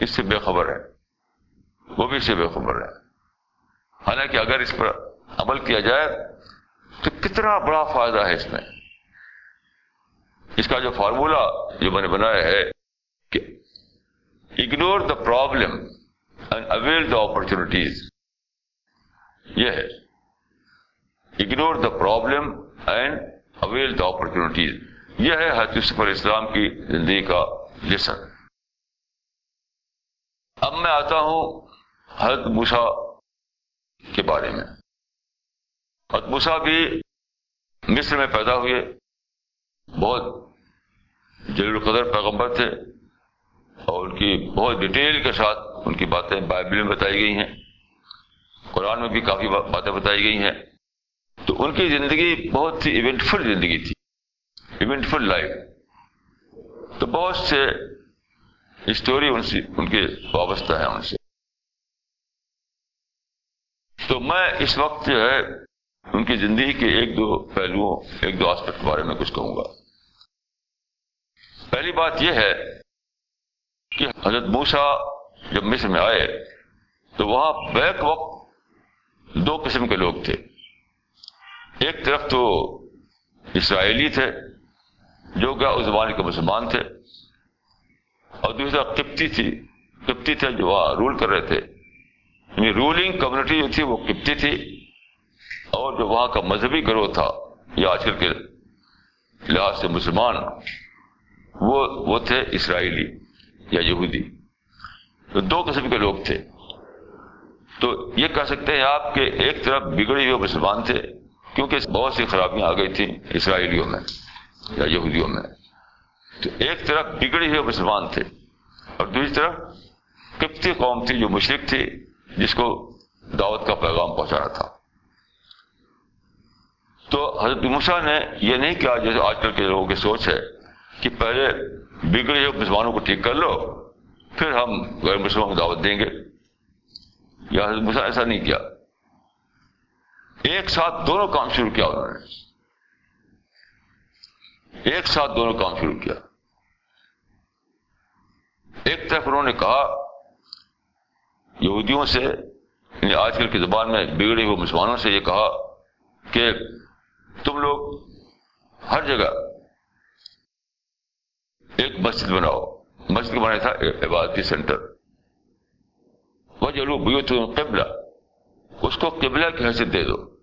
اس سے بے خبر ہے وہ بھی اس سے بے خبر ہے حالانکہ اگر اس پر عمل کیا جائے، تو کتنا بڑا فائدہ ہے اس میں۔ اس کا جو فارمولا جو میں نے بنایا ہے کہ ignore the problem and avail the opportunities یہ ہے۔ Ignore the problem and avail the opportunities یہ ہے حضرت علیہ السلام کی زندگی کا لیسن اب میں آتا ہوں حضرت موسا کے بارے میں۔ حضرت موسا بھی مصر میں پیدا ہوئے۔ بہت جلیل القدر پیغمبر تھے اور ان کی بہت ڈیٹیل کے ساتھ ان کی باتیں بائبل میں بتائی گئی ہیں۔ قرآن میں بھی کافی باتیں بتائی گئی ہیں۔ تو ان کی زندگی بہت سی ایونٹفل زندگی تھی۔ ایونٹفل لائف تو بہت سے اسٹوری ان سے ان کے وابستہ ہے ان سے۔ تو میں اس وقت جو ہے ان کی زندگی کے ایک دو پہلوؤں، ایک دو آسپیکٹ کے بارے میں کچھ کہوں گا۔ پہلی بات یہ ہے کہ حضرت موسا جب مصر میں آئے، تو وہاں بیک وقت دو قسم کے لوگ تھے۔ ایک طرف تو اسرائیلی تھے جو کہ اس زمانے کے مسلمان تھے۔ اور دوسرا کپتی تھی۔ کپتی تھے جو وہاں رول کر رہے تھے۔ یعنی رولنگ کمیونٹی جو تھی وہ کپتی تھی۔ اور جو وہاں کا مذہبی گروہ تھا، یا آج کل کے لحاظ سے مسلمان، وہ وہ تھے اسرائیلی یا یہودی۔ تو دو قسم کے لوگ تھے۔ تو یہ کہہ سکتے ہیں آپ کہ ایک طرف بگڑے ہوئے مسلمان تھے، کیونکہ بہت سی خرابیاں آ گئی تھیں اسرائیلیوں میں۔ یا یہودیوں میں۔ تو ایک طرف بگڑے ہوئے مسلمان تھے اور دوسری طرف کپتی قوم تھی جو مشرق تھی، جس کو دعوت کا پیغام پہنچانا تھا۔ تو حضرت مسا نے یہ نہیں کہا جیسے آج کل کے لوگوں کی سوچ ہے کہ پہلے بگڑے ہوئے مسلمانوں کو ٹھیک کر لو، پھر ہم غیر مسلموں کو دعوت دیں گے۔ یا حضرت مسا ایسا نہیں کیا۔ ایک ساتھ دونوں کام شروع کیا انہوں نے۔ ایک ساتھ دونوں کام شروع کیا۔ ایک طرف انہوں نے کہا، یہودیوں سے یعنی آج کل کی زبان میں بگڑے ہوئے مسلمانوں سے یہ کہا کہ تم لوگ ہر جگہ ایک مسجد بناؤ۔ مسجد بنایا تھا عبادتی سینٹر۔ وہ جو لوگ قبلہ۔ اس کو قبلہ کی حیثیت دے دو،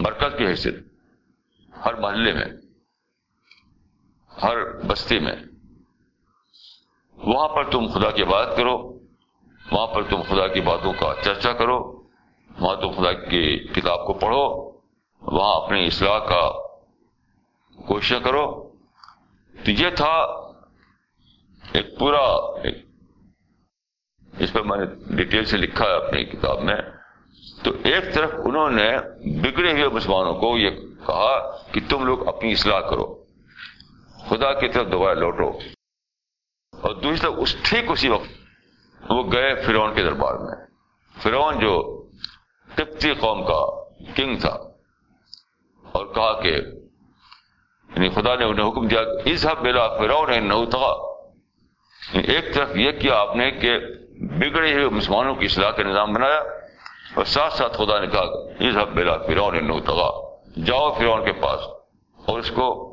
مرکز کی حیثیت، ہر محلے میں۔ ہر بستی میں۔ وہاں پر تم خدا کی بات کرو، وہاں پر تم خدا کی باتوں کا چرچا کرو، وہاں تم خدا کی کتاب کو پڑھو، وہاں اپنی اصلاح کا کوشش کرو۔ تو یہ تھا ایک پورا ایک۔ اس پر میں نے ڈیٹیل سے لکھا ہے اپنی کتاب میں۔ تو ایک طرف انہوں نے بگڑے ہوئے مسلمانوں کو یہ کہا کہ تم لوگ اپنی اصلاح کرو۔ خدا کی طرف دوبارہ لوٹو۔ اور دوسری طرف اس ٹھیک اسی وقت وہ گئے فرعون کے دربار میں۔ فرعون جو تپتی قوم کا کنگ تھا اور کہا کہ یعنی خدا نے انہیں حکم دیا اس حب بلا فرعون نو تھا یعنی ایک طرف یہ کیا آپ نے کہ بگڑے ہوئے مسلمانوں کی اصلاح کا نظام بنایا اور ساتھ ساتھ خدا نے کہا اس حب بلا فرعون نو تغا جاؤ فرعون کے پاس اور اس کو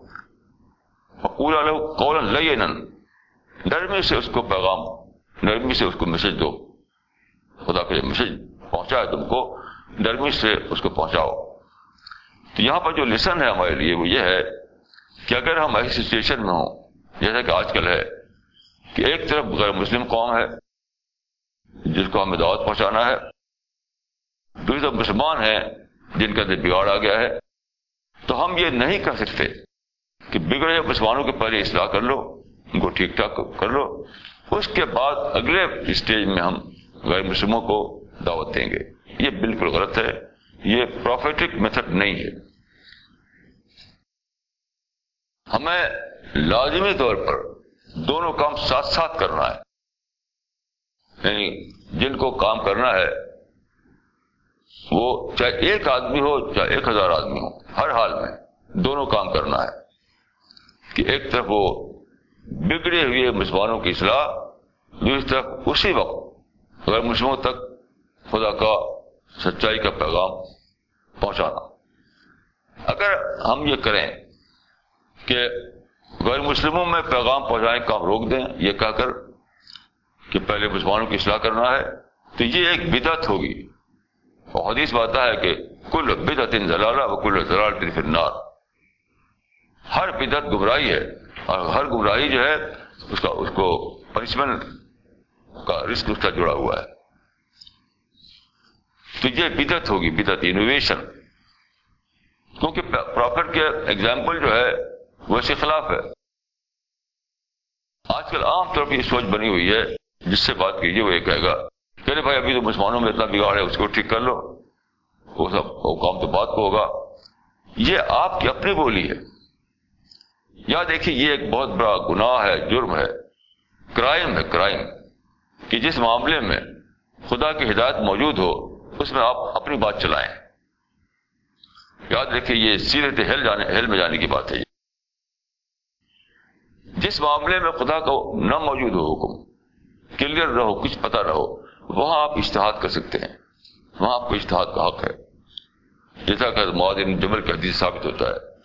نرمی سے اس کو پیغام نرمی سے اس کو میسج دو. خدا کا میسج پہنچا ہے تم کو نرمی سے اس کو پہنچاؤ. تو یہاں پر جو لسن ہے ہمارے لیے وہ یہ ہے کہ اگر ہم ایسی سچویشن میں ہوں، جیسا کہ آج کل ہے، کہ ایک طرف غیر مسلم قوم ہے، جس کو ہمیں دعوت پہنچانا ہے، دوسری طرف مسلمان ہیں، جن کا اندر بگاڑ آ گیا ہے، تو ہم یہ نہیں کر سکتے۔ کہ بگڑے مسلمانوں کے پہلے اصلاح کر لو، ان کو ٹھیک ٹھاک کر لو، اس کے بعد اگلے اسٹیج میں ہم غیر مسلموں کو دعوت دیں گے۔ یہ بالکل غلط ہے، یہ پروفیٹک میتھڈ نہیں ہے۔ ہمیں لازمی طور پر دونوں کام ساتھ ساتھ کرنا ہے۔ یعنی جن کو کام کرنا ہے، وہ چاہے ایک آدمی ہو، چاہے ایک ہزار آدمی ہو، ہر حال میں دونوں کام کرنا ہے۔ کہ ایک طرف وہ بگڑے ہوئے مسلمانوں کی اصلاح، دوسری طرف اسی وقت غیر مسلموں تک خدا کا سچائی کا پیغام پہنچانا۔ اگر ہم یہ کریں کہ غیر مسلموں میں پیغام پہنچانے کا ہم روک دیں، یہ کہہ کر کہ پہلے مسلمانوں کی اصلاح کرنا ہے، تو یہ ایک بدعت ہوگی۔ اور حدیث بات ہے کہ کل بدعت و کل زلال فرنار ہر بدعت گمراہی ہے اور ہر گمراہی جو ہے، اس کا اس کو پنشمنٹ کا رسک اس کا جڑا ہوا ہے۔ تو یہ بدت ہوگی بدت انوویشن کیونکہ پروفٹ کے ایگزامپل جو ہے، وہ اس کے خلاف ہے۔ آج کل عام طور پہ یہ سوچ بنی ہوئی ہے، جس سے بات کیجیے، وہ یہ کہے گا کہ بھائی، ابھی تو مسلمانوں میں اتنا بگاڑ ہے، اس کو ٹھیک کر لو۔ وہ سب وہ کام تو بات کو ہوگا۔ یہ آپ کی اپنی بولی ہے۔ یا دیکھیے یہ ایک بہت بڑا گناہ ہے، جرم ہے۔ کرائم ہے کرائم کہ جس معاملے میں خدا کی ہدایت موجود ہو، اس میں آپ اپنی بات چلائیں۔ یاد رکھیے یہ سیرت ہیل جانے ہیل میں جانے کی بات ہے۔ جس معاملے میں خدا کا نہ موجود ہو حکم، کلیئر رہو، کچھ پتہ رہو، وہاں آپ اشتہاد کر سکتے ہیں۔ وہاں آپ کو اشتہاد کا حق ہے۔ جیسا کہ معدن جمل کا حدیث ثابت ہوتا ہے۔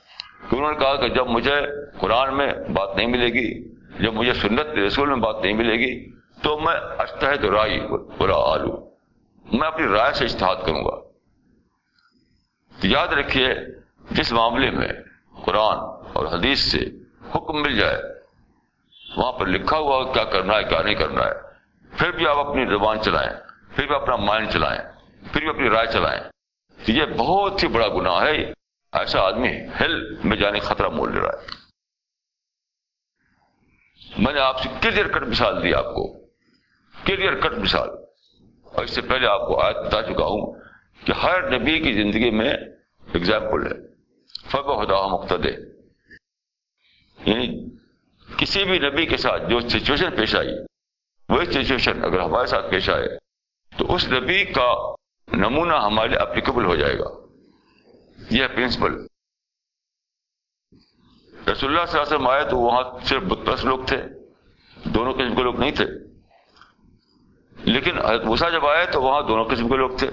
کہ انہوں نے کہا کہ جب مجھے قرآن میں بات نہیں ملے گی، جب مجھے سنت رسول میں بات نہیں ملے گی، تو میں اشتحد رائی برا آلو۔ میں اپنی رائے سے اشتہاد کروں گا۔ تو یاد رکھیے، جس معاملے میں قرآن اور حدیث سے حکم مل جائے، وہاں پر لکھا ہوا کیا کرنا ہے، کیا نہیں کرنا ہے۔ پھر بھی آپ اپنی زبان چلائیں، پھر بھی اپنا مائنڈ چلائیں، پھر بھی اپنی رائے چلائیں۔ تو یہ بہت ہی بڑا گناہ ہے۔ ایسا آدمی ہل میں جانے خطرہ مول لے رہا ہے۔ میں نے آپ سے کلیئر کٹ مثال دی آپ کو۔ کلیئر کٹ مثال۔ اور اس سے پہلے آپ کو آیت بتا چکا ہوں کہ ہر نبی کی زندگی میں اگزامپل ہے۔ فب خدا مقتد یعنی کسی بھی نبی کے ساتھ جو سچویشن پیش آئی، وہی سچویشن اگر ہمارے ساتھ پیش آئے، تو اس نبی کا نمونہ ہمارے اپلیکیبل ہو جائے گا۔ یہ پرنسپل رسول اللہ صلی اللہ علیہ وسلم آئے تو وہاں صرف بتس لوگ تھے، دونوں قسم کے لوگ نہیں تھے۔ لیکن حضرت موسا جب آئے تو وہاں دونوں قسم کے لوگ تھے،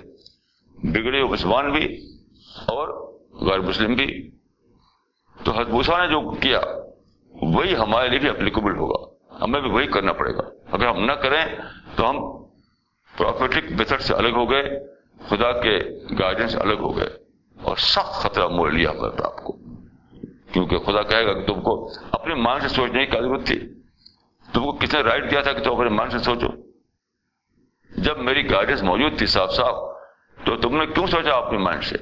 بگڑے مسلمان بھی اور غیر مسلم بھی۔ تو حضرت موسا نے جو کیا، وہی ہمارے لیے بھی اپلیکیبل ہوگا۔ ہمیں بھی وہی کرنا پڑے گا۔ اگر ہم نہ کریں تو ہم پروفیٹک میتھڈ سے الگ ہو گئے، خدا کے گائیڈنس الگ ہو گئے۔ اور سخت خطرہ مول لیا پڑتا آپ کو۔ کیونکہ خدا کہے گا کہ تم کو اپنے مان سے سوچنے کی ضرورت تھی۔ تم کو کس نے رائٹ کیا تھا کہ تم اپنے مان سے سوچو؟ جب میری گائیڈنس موجود تھی صاف صاف تو تم نے کیوں سوچا اپنے مائنڈ سے؟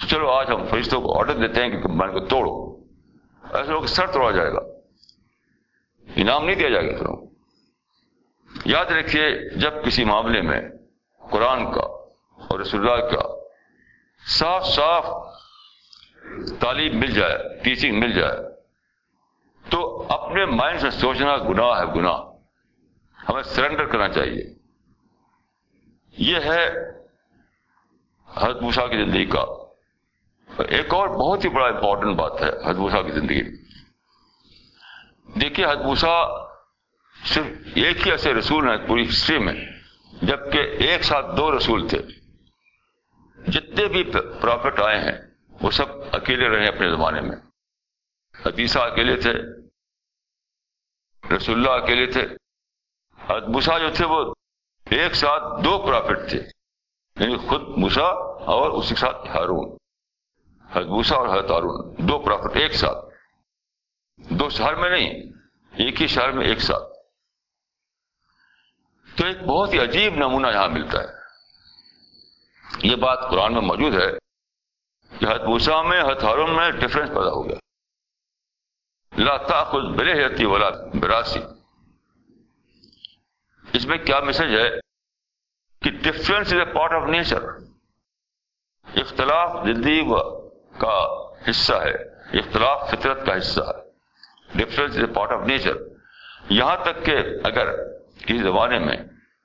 تو چلو آج ہم فرشتوں کو آرڈر دیتے ہیں کہ مائنڈ کو توڑو۔ ایسے لوگ سر توڑا جائے گا۔ انعام نہیں دیا جائے گا تم یاد رکھیے، جب کسی معاملے میں قرآن کا اور رسول اللہ کا صاف صاف تعلیم مل جائے ٹیچنگ مل جائے۔ تو اپنے مائنڈ سے سوچنا گناہ ہے، گناہ۔ ہمیں سرنڈر کرنا چاہیے۔ یہ ہے حضرت موسا کی زندگی کا۔ ایک اور بہت ہی بڑا امپورٹنٹ بات ہے حضرت موسا کی زندگی۔ دیکھیے حضرت موسا صرف ایک ہی ایسے رسول ہیں پوری ہسٹری میں، جبکہ ایک ساتھ دو رسول تھے۔ جتنے بھی پروفٹ آئے ہیں، وہ سب اکیلے رہے اپنے زمانے میں۔ حدیثہ اکیلے تھے، رسول اللہ اکیلے تھے۔ حضرت جو تھے، وہ ایک ساتھ دو پرافٹ تھے۔ یعنی خود موسا اور اس کے ساتھ ہارون۔ حضرت موسا اور حضرت ہارون، دو پرافٹ ایک ساتھ۔ دو شہر میں نہیں، ایک ہی شہر میں ایک ساتھ۔ تو ایک بہت ہی عجیب نمونہ یہاں ملتا ہے۔ یہ بات قرآن میں موجود ہے کہ حضرت موسا میں حضرت ہارون میں ڈفرینس پیدا ہو گیا۔ لا تاخذ بلحیتی ولا براسی۔ اس میں کیا میسج ہے؟ کہ difference is a part of nature اختلاف زندگی کا حصہ ہے۔ اختلاف فطرت کا حصہ ہے۔ Difference is a part of nature یہاں تک کہ اگر کسی زمانے میں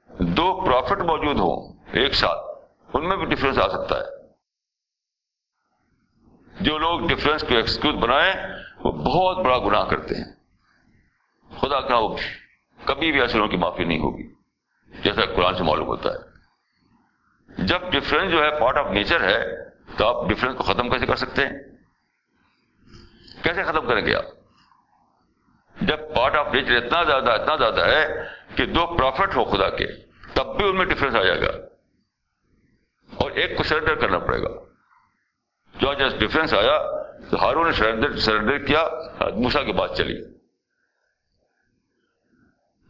دو پروفٹ موجود ہوں ایک ساتھ ان میں بھی ڈفرینس آ سکتا ہے۔ جو لوگ ڈفرینس کو ایکسکیوز بنائیں، وہ بہت بڑا گناہ کرتے ہیں۔ خدا کا وہ کبھی بھی ایسے کی معافی نہیں ہوگی، جیسا قرآن سے معلوم ہوتا ہے۔ جب ڈفرینس جو ہے پارٹ آف نیچر ہے، تو آپ ڈفرینس کو ختم کیسے کر سکتے ہیں؟ کیسے ختم کریں گے آپ؟ جب پارٹ آف نیچر اتنا زیادہ اتنا زیادہ ہے کہ دو پروفٹ ہو خدا کے، تب بھی ان میں ڈفرینس آ جائے گا۔ اور ایک کو سرنڈر کرنا پڑے گا۔ جو جب ڈفرینس آیا، تو ہارون نے سرنڈر سرنڈر کیا موسا کی بات چلی۔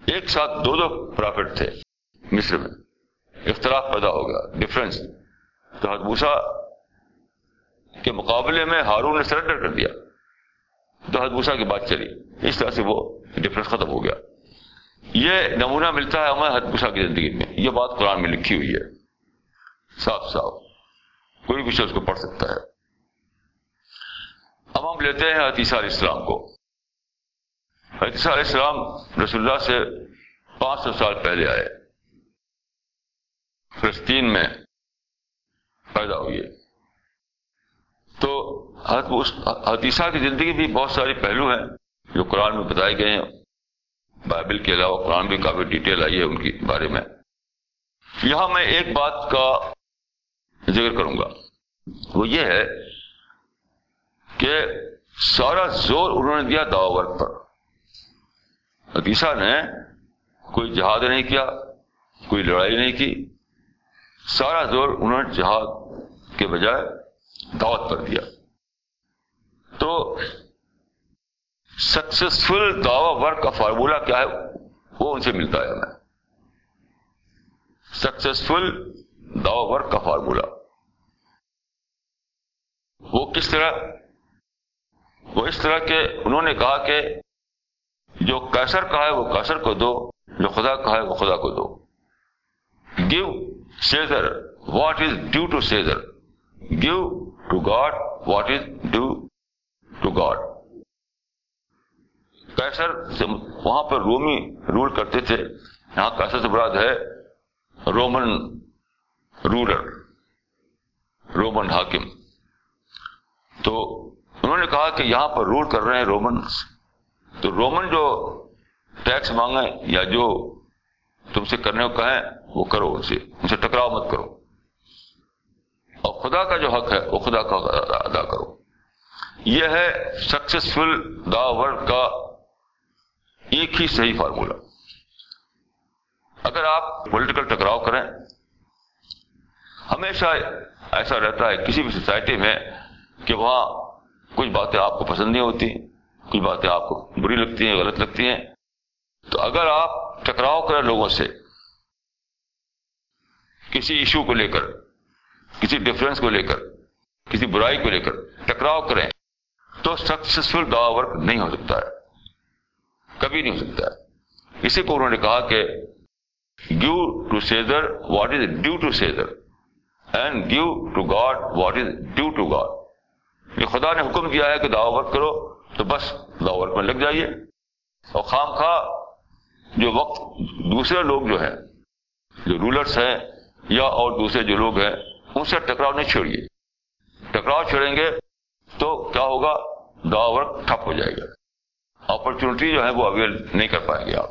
ایک ساتھ دو دو پرافٹ تھے مصر میں۔ اختلاف پیدا ہو گیا ڈفرینس تو حدبوسا کے مقابلے میں ہارون نے سرنڈر کر دیا۔ تو حدبوسا کی بات چلی۔ اس طرح سے وہ ڈفرینس ختم ہو گیا۔ یہ نمونہ ملتا ہے ہمیں حدبوسا کی زندگی میں۔ یہ بات قرآن میں لکھی ہوئی ہے۔ صاف صاف کوئی بھی شخص کو پڑھ سکتا ہے۔ اب ہم لیتے ہیں علیہ السلام کو۔ علیہ السلام رسول اللہ سے پانچ سو سال پہلے آئے۔ فلسطین میں پیدا ہوئی تو حدیثہ کی زندگی بھی بہت ساری پہلو ہیں جو قرآن میں بتائے گئے ہیں۔ بائبل کے علاوہ قرآن بھی کافی ڈیٹیل آئی ہے ان کے بارے میں۔ یہاں میں ایک بات کا ذکر کروں گا۔ وہ یہ ہے کہ سارا زور انہوں نے دیا دعوت پر۔ حدیثہ نے کوئی جہاد نہیں کیا، کوئی لڑائی نہیں کی۔ سارا زور انہوں نے جہاد کے بجائے دعوت پر دیا۔ تو سکسیسفل دعوی ورک کا فارمولا کیا ہے؟ وہ ان سے ملتا ہے ہمیں۔ سکسیسفل دعوی ورک کا فارمولا۔ وہ کس طرح وہ اس طرح کہ انہوں نے کہا کہ جو کیسر کا ہے وہ کیسر کو دو، جو خدا کا ہے وہ خدا کو دو۔ Give Caesar what is due to Caesar give to God what is due to God Caesar سے وہاں پر رومی رول کرتے تھے۔ یہاں کیسر سے براد ہے رومن رولر رومن حاکم تو انہوں نے کہا کہ یہاں پر رول کر رہے ہیں رومن تو رومن جو ٹیکس مانگے یا جو تم سے کرنے کو کہیں، وہ کرو ان سے ان سے ٹکراؤ مت کرو. اور خدا کا جو حق ہے، وہ خدا کا ادا کرو. یہ ہے سکسیسفل دا ورلڈ کا ایک ہی صحیح فارمولا اگر آپ پولیٹیکل ٹکراؤ کریں ہمیشہ ایسا رہتا ہے، کسی بھی سوسائٹی میں کہ وہاں کچھ باتیں آپ کو پسند نہیں ہوتی، کچھ باتیں آپ کو بری لگتی ہیں، غلط لگتی ہیں۔ تو اگر آپ ٹکراؤ کریں لوگوں سے، کسی ایشو کو لے کر، کسی ڈفرینس کو لے کر، کسی برائی کو لے کر ٹکراؤ کریں، تو سکسیسفل دعا ورک نہیں ہو سکتا ہے۔ کبھی نہیں ہو سکتا ہے۔ اسی کو انہوں نے کہا کہ give to Caesar what is due to Caesar and give to God what is due to God یہ خدا نے حکم دیا ہے کہ دعا ورک کرو، تو بس دعوت میں لگ جائیے۔ اور خام خواہ جو وقت دوسرے لوگ جو ہیں، جو رولرس ہیں، یا اور دوسرے جو لوگ ہیں، ان سے ٹکراؤ نہیں چھوڑیے۔ ٹکراؤ چھوڑیں گے تو کیا ہوگا؟ دعا ورک ٹھپ ہو جائے گا۔ اپرچونٹی جو ہے وہ اویل نہیں کر پائیں گے آپ۔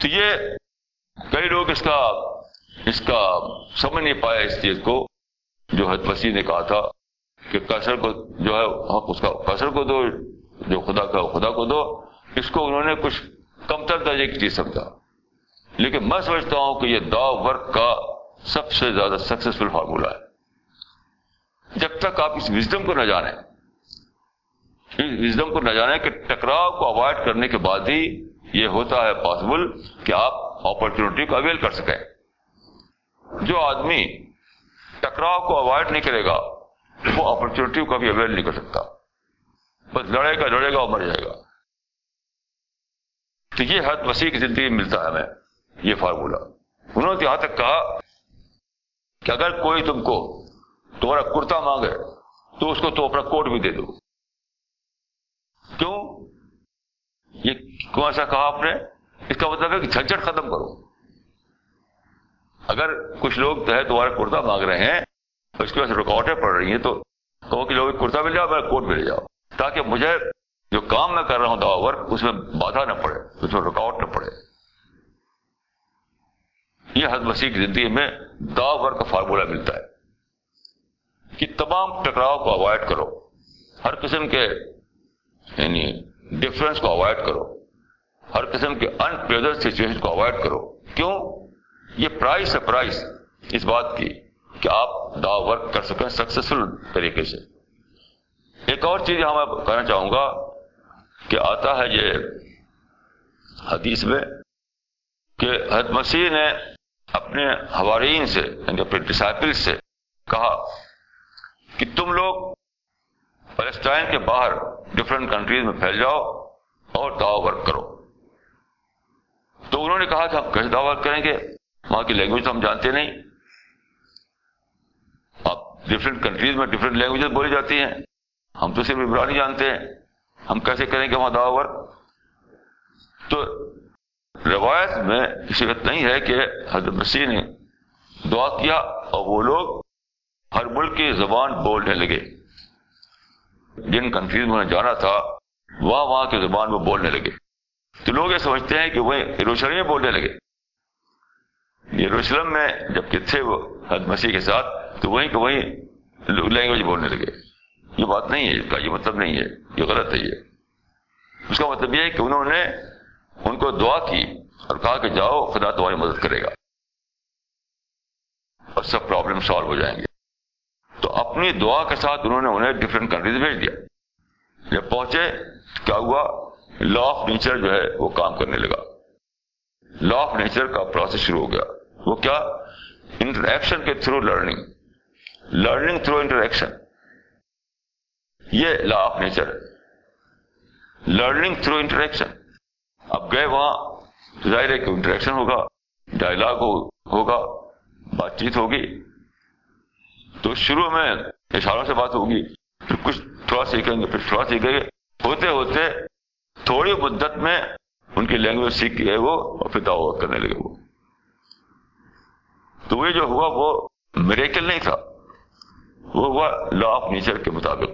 تو یہ کئی لوگ اس کا اس کا سمجھ نہیں پایا اس چیز کو، جو حد وسیع نے کہا تھا کہ کثر کو جو ہے اس کا کثر کو دو، جو خدا کا، خدا کو دو، اس کو انہوں نے کچھ کم تر درجے کی چیز سمجھا۔ لیکن میں سمجھتا ہوں کہ یہ دا ورک کا سب سے زیادہ سکسیسفل فارمولا ہے۔ جب تک آپ اس وزڈم کو نہ جانیں، اس وزڈم کو نہ جانیں کہ ٹکراؤ کو اوائڈ کرنے کے بعد ہی یہ ہوتا ہے پاسبل کہ آپ اپرچونٹی کو اویل کر سکیں۔ جو آدمی ٹکراؤ کو اوائڈ نہیں کرے گا، وہ اپرچونٹی کو بھی اویل نہیں کر سکتا۔ بس لڑے گا لڑے گا اور مر جائے گا۔ تو یہ حد وسیع کی زندگی ملتا ہے ہمیں، یہ فارمولا۔ انہوں نے یہاں تک کہا کہ اگر کوئی تم کو تمہارا کرتا مانگے، تو اس کو تو اپنا کوٹ بھی دے دو۔ کیوں؟ یہ کیوں ایسا کہا آپ نے؟ اس کا مطلب ہے کہ جھنجٹ ختم کرو۔ اگر کچھ لوگ جو ہے تمہارا کرتا مانگ رہے ہیں، اس کی وجہ سے رکاوٹیں پڑ رہی ہیں، تو کہو کہ لوگ کرتا بھی لے جاؤ میرا کوٹ بھی لے جاؤ۔ تاکہ مجھے جو کام میں کر رہا ہوں دعا ورک، اس میں بادھا نہ پڑے، اس میں رکاوٹ نہ پڑے۔ یہ حد مسیح کی زندگی میں دعا ورک کا فارمولہ ملتا ہے کہ تمام ٹکراؤ کو اوائڈ کرو۔ ہر قسم کے یعنی ڈفرینس کو اوائڈ کرو۔ ہر قسم کے ان سچویشن کو اوائڈ کرو۔ یہ پرائز ہے پرائز اس بات کی کہ آپ دا ورک کر سکیں سکسیسفل طریقے سے. ایک اور چیز یہاں میں کہنا چاہوں گا کہ آتا ہے یہ حدیث میں کہ حد مسیح نے اپنے حوارین سے یعنی اپنے ڈسائپل سے کہا کہ تم لوگ فلسطین کے باہر ڈفرینٹ کنٹریز میں پھیل جاؤ اور دعا ورک کرو. تو انہوں نے کہا کہ ہم کیسے دعوت کریں گے؟ وہاں کی لینگویج تو ہم جانتے نہیں۔ اب ڈفرینٹ کنٹریز میں ڈفرینٹ لینگویجز بولی جاتی ہیں۔ ہم تو صرف عبرانی جانتے ہیں۔ ہم کیسے کریں گے وہاں دعوت؟ تو روایت میں صفت نہیں ہے کہ حضرت مسیح نے دعا کیا اور وہ لوگ ہر ملک کی زبان بولنے لگے۔ جن کنٹریز میں جانا تھا، وہاں وہاں کی زبان میں بولنے لگے۔ تو لوگ یہ سمجھتے ہیں کہ وہ یروشلم میں بولنے لگے۔ یروشلم میں جبکہ تھے وہ حد مسیح کے ساتھ، تو وہیں کہ وہیں لینگویج بولنے لگے۔ یہ بات نہیں ہے، اس کا یہ مطلب نہیں ہے، یہ غلط ہے یہ۔ اس کا مطلب یہ ہے کہ انہوں نے ان کو دعا کی اور کہا کہ جاؤ، خدا تمہاری مدد کرے گا۔ اور سب پرابلم سالو ہو جائیں گے۔ تو اپنی دعا کے ساتھ انہوں نے انہیں ڈفرینٹ کنٹریز بھیج دیا۔ جب پہنچے، کیا ہوا؟ لا آف نیچر جو ہے وہ کام کرنے لگا۔ لا آف نیچر کا پروسیس شروع ہو گیا۔ وہ کیا؟ انٹریکشن کے through learning learning through interaction یہ law of nature learning through interaction اب گئے وہاں ظاہر ہے کہ انٹریکشن ہوگا ڈائلاگ ہوگا، بات چیت ہوگی۔ تو شروع میں اشاروں سے بات ہوگی۔ پھر کچھ تھوڑا سیکھیں گے، پھر تھوڑا سیکھیں گے۔ ہوتے ہوتے تھوڑی مدت میں ان کی لینگویج سیکھ گئے وہ اور پھر دعو کرنے لگے وہ۔ تو وہ جو ہوا وہ میریکل نہیں تھا۔ وہ ہوا لا آف نیچر کے مطابق۔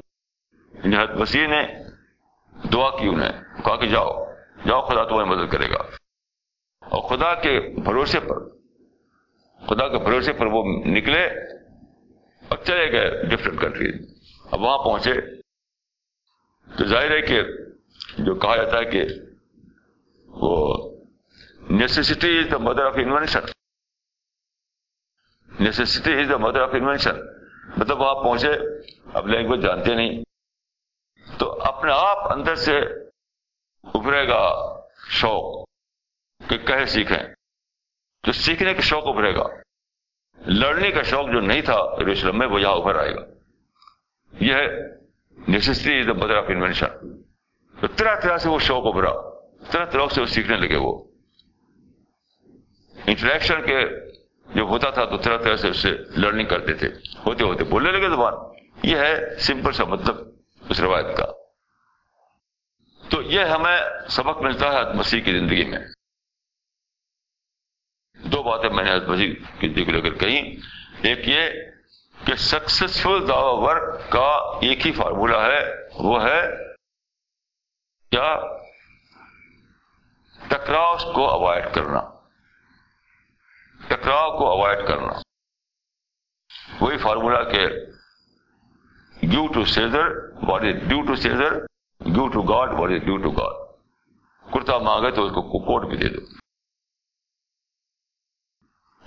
یعنی وسیع نے دعا کی انہیں، کہا کہ جاؤ جاؤ خدا تمہیں مدد کرے گا۔ اور خدا کے بھروسے پر، خدا کے بھروسے پر وہ نکلے اور چلے گئے ڈفرینٹ کنٹری اب وہاں پہنچے۔ تو ظاہر ہے کہ جو کہا جاتا ہے کہ وہ is the mother of invention necessity is the mother of invention مطلب وہاں پہنچے، اب لینگویج جانتے نہیں۔ تو اپنے آپ اندر سے ابھرے گا شوق کہ کہے سیکھیں۔ تو سیکھنے کا شوق ابھرے گا۔ لڑنے کا شوق جو نہیں تھا یروشلم میں، وہ یہاں ابھر آئے گا۔ یہ ہے necessity is the mother of invention تو طرح طرح سے وہ شوق ابھرا۔ طرح طرح سے وہ سیکھنے لگے وہ۔ انٹریکشن کے جو ہوتا تھا تو طرح طرح سے اس سے لرننگ کرتے تھے۔ ہوتے ہوتے بولنے لگے زبان۔ یہ ہے سمپل سا مطلب اس روایت کا۔ تو یہ ہمیں سبق ملتا ہے مسیح کی زندگی میں۔ دو باتیں میں نے مسیح کی ذکر کر کہیں، ایک یہ کہ سکسیسفل دعوی ورک کا ایک ہی فارمولہ ہے، وہ ہے کیا؟ ٹکراؤ کو اوائڈ کرنا۔ ٹکراؤ کو اوائڈ کرنا۔ وہی فارمولا کہ due to Caesar what is due to Caesar due to God what is due to God کرتا مانگے تو اس کو کوٹ بھی دے دو۔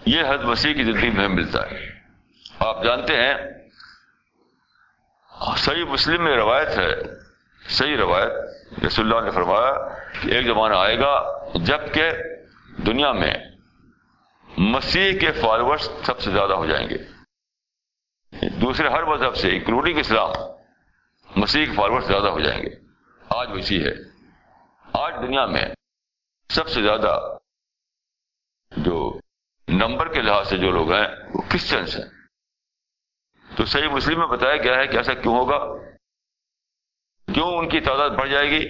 یہ حد مسیح کی زندگی میں ملتا ہے۔ آپ جانتے ہیں، صحیح مسلم میں روایت ہے، صحیح روایت۔ رسول اللہ نے فرمایا کہ ایک زمانہ آئے گا جبکہ دنیا میں مسیح کے فالوورس سب سے زیادہ ہو جائیں گے۔ دوسرے ہر مذہب سے انکلوڈنگ اسلام مسیح کے فالوورس زیادہ ہو جائیں گے۔ آج ویسی ہے۔ آج دنیا میں سب سے زیادہ جو نمبر کے لحاظ سے جو لوگ ہیں وہ کرسچنس ہیں۔ تو صحیح مسلم میں بتایا گیا ہے کہ ایسا کیوں ہوگا؟ کیوں ان کی تعداد بڑھ جائے گی؟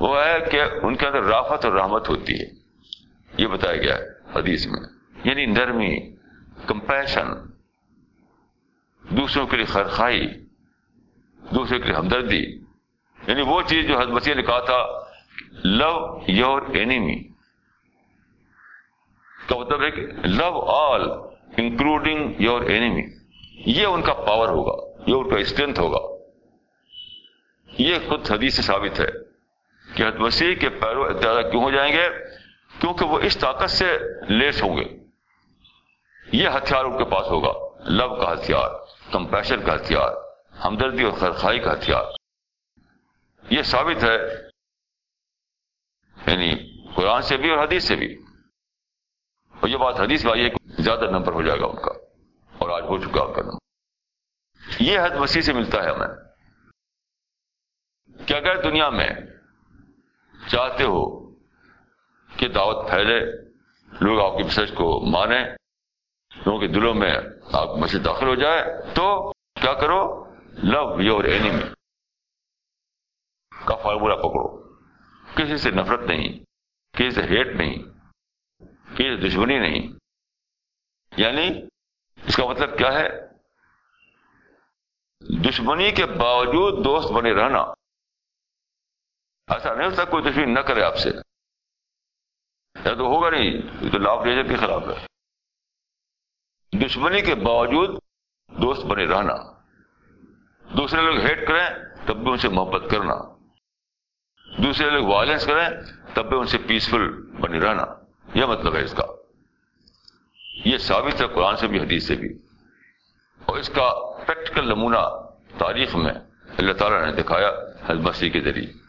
وہ ہے کہ ان کے اندر رافت اور رحمت ہوتی ہے۔ یہ بتایا گیا ہے حدیث میں۔ یعنی نرمی، کمپیشن، دوسروں کے لیے خرخائی، دوسرے کے لیے ہمدردی۔ یعنی وہ چیز جو حضرت مسیح نے کہا تھا لو یور اینیمی کا مطلب ہے کہ love all including your enemy یہ ان کا پاور ہوگا، یہ ان کا اسٹرینتھ ہوگا۔ یہ خود حدیث سے ثابت ہے کہ حضرت مسیح کے پیرو اتحادہ کیوں ہو جائیں گے؟ کیونکہ وہ اس طاقت سے لیس ہوں گے۔ یہ ہتھیار ان کے پاس ہوگا۔ لو کا ہتھیار کمپیشن کا ہتھیار، ہمدردی اور خرخائی کا ہتھیار۔ یہ ثابت ہے یعنی قرآن سے بھی اور حدیث سے بھی۔ اور یہ بات حدیث میں آئی ہے کہ زیادہ نمبر ہو جائے گا ان کا۔ اور آج ہو چکا ان کا نمبر۔ یہ حد مسیح سے ملتا ہے ہمیں۔ کہ اگر دنیا میں چاہتے ہو کہ دعوت پھیلے، لوگ آپ کی مسج کو مانیں، لوگوں کے دلوں میں آپ مسجد داخل ہو جائے، تو کیا کرو؟ لو یور اینیمی کا فارمولا پکڑو۔ کسی سے نفرت نہیں، کسی سے ہیٹ نہیں، کسی سے دشمنی نہیں۔ یعنی اس کا مطلب کیا ہے؟ دشمنی کے باوجود دوست بنے رہنا۔ ایسا نہیں ہوتا کوئی دشمنی نہ کرے آپ سے۔ یا تو ہوگا نہیں، یہ تو لاف ریجر کے خلاف ہے۔ دشمنی کے باوجود دوست بنے رہنا۔ دوسرے لوگ ہیٹ کریں، تب بھی ان سے محبت کرنا۔ دوسرے لوگ وائلنس کریں، تب بھی ان سے پیسفل بنے رہنا۔ یہ مطلب ہے اس کا۔ یہ ثابت ہے قرآن سے بھی، حدیث سے بھی۔ اور اس کا پریکٹیکل نمونہ تاریخ میں اللہ تعالیٰ نے دکھایا حضرت کے ذریعے۔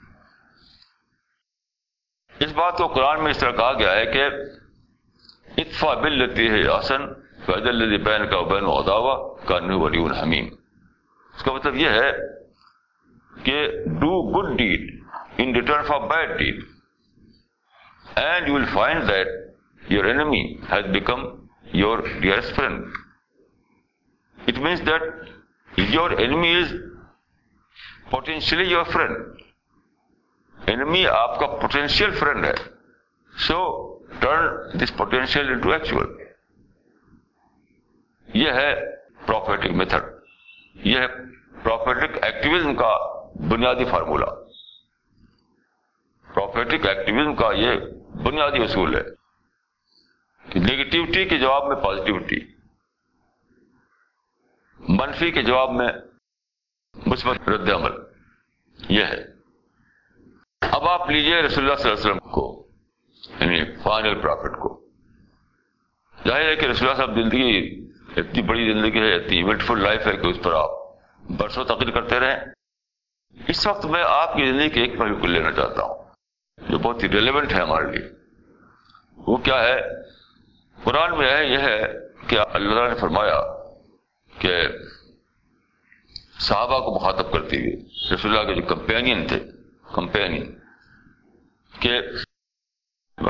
اس بات کو قرآن میں اس طرح کہا گیا ہے کہ اتفا بل لیتی ہے آسن فیضل بین کا بین اداوا کا نو ولی الحمیم اس کا مطلب یہ ہے کہ do good deed in return for bad deed and you will find that your enemy has become your dearest friend it means that your enemy is potentially your friend enemy آپ کا پوٹینشیل فرینڈ ہے so turn this potential into actual یہ ہے prophetic method یہ ہے prophetic activism کا بنیادی formula prophetic activism کا یہ بنیادی اصول ہے کہ نگیٹیوٹی کے جواب میں پازیٹیوٹی منفی کے جواب میں مثبت رد عمل یہ ہے اب آپ لیجیے رسول اللہ صلی اللہ علیہ وسلم کو یعنی فائنل پرافٹ کو۔ ظاہر ہے کہ رسول اللہ صاحب زندگی اتنی بڑی زندگی ہے، اتنی ایونٹ فل لائف ہے کہ اس پر آپ برسوں تقریر کرتے رہیں۔ اس وقت میں آپ کی زندگی کے ایک پہلو کو لینا چاہتا ہوں، جو بہت ہی ریلیونٹ ہے ہمارے لیے۔ وہ کیا ہے؟ قرآن میں ہے، یہ ہے کہ اللہ تعالیٰ نے فرمایا کہ صحابہ کو مخاطب کرتے ہوئے، رسول اللہ کے جو کمپینین تھے کمپینین کہ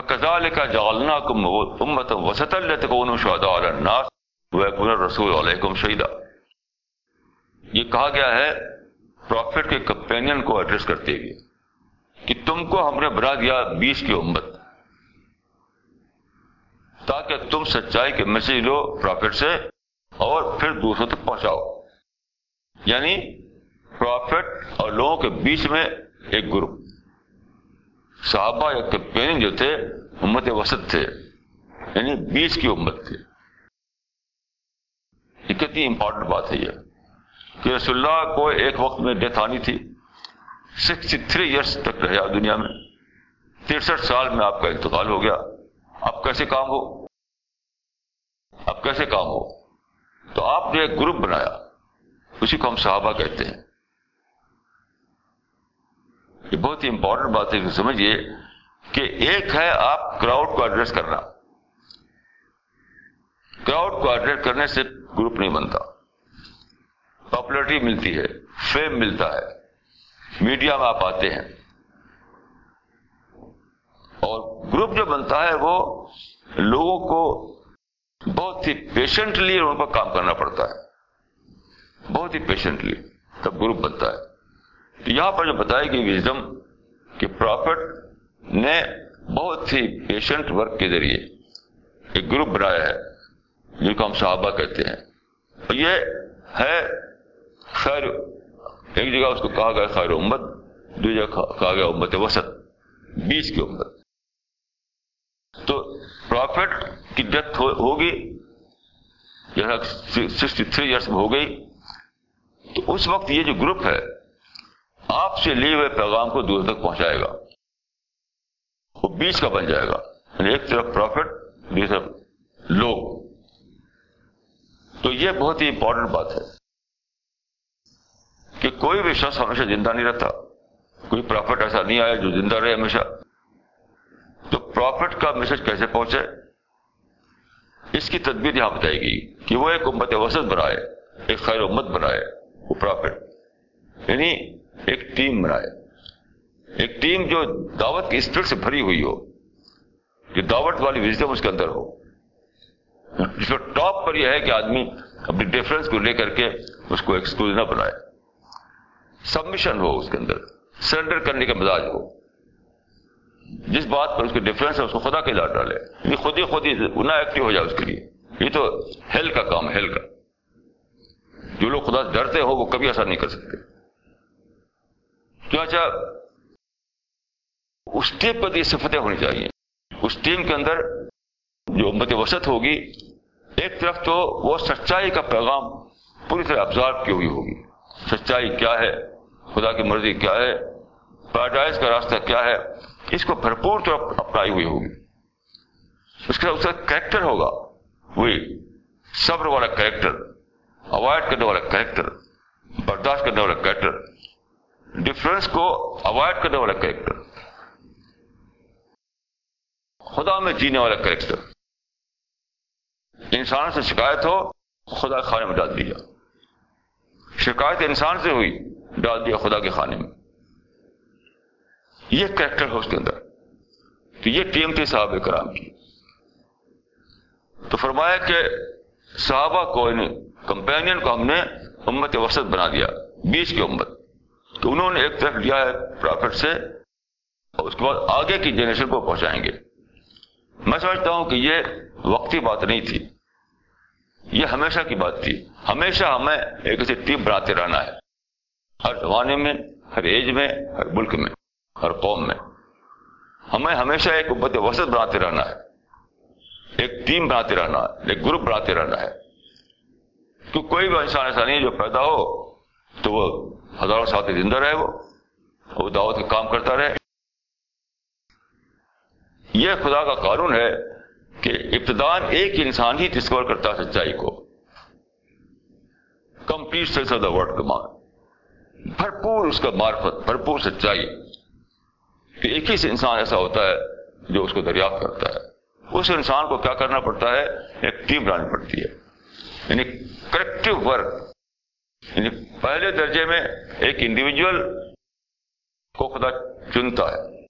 کزال کا جالنا کم امت وسط اللہ شہدا الناس رسول علیکم شہیدہ یہ کہا گیا ہے پروفٹ کے کمپینین کو ایڈریس کرتے ہوئے کہ تم کو ہم نے بنا دیا بیس کی امت۔ تاکہ تم سچائی کے میسج لو پروفٹ سے اور پھر دوسروں تک پہنچاؤ۔ یعنی پروفٹ اور لوگوں کے بیچ میں ایک گروپ۔ صحابہ یا کمپین جو تھے، امت وسط تھے یعنی بیس کی امت تھے یہ کتنی امپورٹنٹ بات ہے یہ۔ کہ رسول اللہ کو ایک وقت میں ڈیتھ آنی تھی۔ سکسٹی تھری ایئرس تک رہے آپ دنیا میں۔ ترسٹھ سال میں آپ کا انتقال ہو گیا۔ اب کیسے کام ہو؟ اب کیسے کام ہو؟ تو آپ نے ایک گروپ بنایا۔ اسی کو ہم صحابہ کہتے ہیں۔ یہ بہت ہی امپورٹنٹ بات ہے کہ سمجھیے کہ ایک ہے آپ کراؤڈ کو ایڈریس کرنا۔ کراؤڈ کو ایڈریس کرنے سے گروپ نہیں بنتا۔ پاپولرٹی ملتی ہے فیم ملتا ہے۔ میڈیا میں آپ آتے ہیں۔ اور گروپ جو بنتا ہے وہ لوگوں کو بہت ہی پیشنٹلی ان پر کام کرنا پڑتا ہے۔ بہت ہی پیشنٹلی تب گروپ بنتا ہے۔ تو یہاں پر جو بتائی گئی وزڈم کہ پروفٹ نے بہت ہی پیشنٹ ورک کے ذریعے ایک گروپ بنایا ہے، جن کو ہم صحابہ کہتے ہیں۔ اور یہ ہے خیر، ایک جگہ اس کو کہا گیا خیر امت، دوسری جگہ کہا گیا امت وسط، بیچ کی امت۔ تو پروفٹ کی ڈیتھ ہوگی یعنی سکسٹی تھری ایئرس میں ہو گئی۔ تو اس وقت یہ جو گروپ ہے آپ سے لیے ہوئے پیغام کو دور تک پہنچائے گا۔ وہ بیچ کا بن جائے گا۔ یعنی ایک طرف پروفٹ دوسری طرف لوگ۔ تو یہ بہت ہی امپورٹنٹ بات ہے کہ کوئی بھی شخص ہمیشہ زندہ نہیں رہتا۔ کوئی پروفٹ ایسا نہیں آیا جو زندہ رہے ہمیشہ۔ تو پروفٹ کا میسج کیسے پہنچے؟ اس کی تدبیر یہاں بتائی گئی کہ وہ ایک امت وسط بنائے، ایک خیر امت بنائے وہ پروفٹ یعنی ایک ٹیم بنائے۔ ایک ٹیم جو دعوت کی اسپرٹ سے بھری ہوئی ہو، جو دعوت والی وزڈم اس کے اندر ہو۔ جس میں ٹاپ پر یہ ہے کہ آدمی اپنی ڈفرینس کو لے کر کے اس کو ایکسکلوز نہ بنائے۔ سبمشن ہو اس کے اندر، سرنڈر کرنے کا مزاج ہو۔ جس بات پر اس کے ڈفرینس ہے، اس کو خدا کے لا ڈالے۔ یہ خود ہی خود ہی نہ ایکٹیو ہو جائے اس کے لیے۔ یہ تو ہیل کا کام ہے، ہیل کا۔ جو لوگ خدا سے ڈرتے ہو، وہ کبھی ایسا نہیں کر سکتے۔ کیوں اچھا اس ٹیم پر یہ صفتیں ہونی چاہیے۔ اس ٹیم کے اندر جو امت وسط ہوگی، ایک طرف تو وہ سچائی کا پیغام پوری طرح ابزارو کی ہوئی ہوگی۔ سچائی کیا ہے؟ خدا کی مرضی کیا ہے؟ پیراڈائز کا راستہ کیا ہے؟ اس کو بھرپور طور اپنائی ہوئی ہوگی۔ اس کے اس کا کریکٹر ہوگا، وہی صبر والا کریکٹر، اوائڈ کرنے والا کریکٹر، برداشت کرنے والا کریکٹر۔ ڈفرینس کو اوائڈ کرنے والا کریکٹر خدا میں جینے والا کریکٹر انسان سے شکایت ہو، خدا کے خانے میں ڈال دیا. شکایت انسان سے ہوئی، ڈال دیا خدا کے خانے میں. یہ کریکٹر ہے اس کے اندر. تو یہ ٹیم تھی صحابہ کرام کی. تو فرمایا کہ صحابہ کو کمپینین کو ہم نے امت وسط بنا دیا، بیچ کی امت. تو انہوں نے ایک طرف لیا ہے پرافٹ سے اور اس کے بعد آگے کی جنریشن کو پہنچائیں گے۔ میں سمجھتا ہوں کہ یہ وقتی بات نہیں تھی۔ یہ ہمیشہ کی بات تھی۔ ہمیشہ ہمیں ایک ایسی ٹیم بناتے رہنا ہے۔ ہر زمانے میں، ہر ایج میں، ہر ملک میں، ہر قوم میں۔ ہمیں ہمیشہ ایک امت وسط بناتے رہنا ہے۔ ایک ٹیم بناتے رہنا ہے، ایک گروپ بناتے رہنا ہے۔ تو کوئی بھی انسان ایسا نہیں جو پیدا ہو تو وہ ہزاروں سال زندہ رہے وہ وہ دعوت کا کام کرتا رہے۔ یہ خدا کا قانون ہے کہ ابتدان ایک انسان ہی ڈسکور کرتا ہے سچائی کو۔ Complete sense of the word کمان بھرپور اس کا مارفت بھرپور سچائی۔ کہ ایک ہی انسان ایسا ہوتا ہے جو اس کو دریافت کرتا ہے۔ اس انسان کو کیا کرنا پڑتا ہے؟ ایک ٹیم بنانی پڑتی ہے۔ یعنی کریکٹو ورک یعنی پہلے درجے میں ایک انڈیویجل کو خدا چنتا ہے۔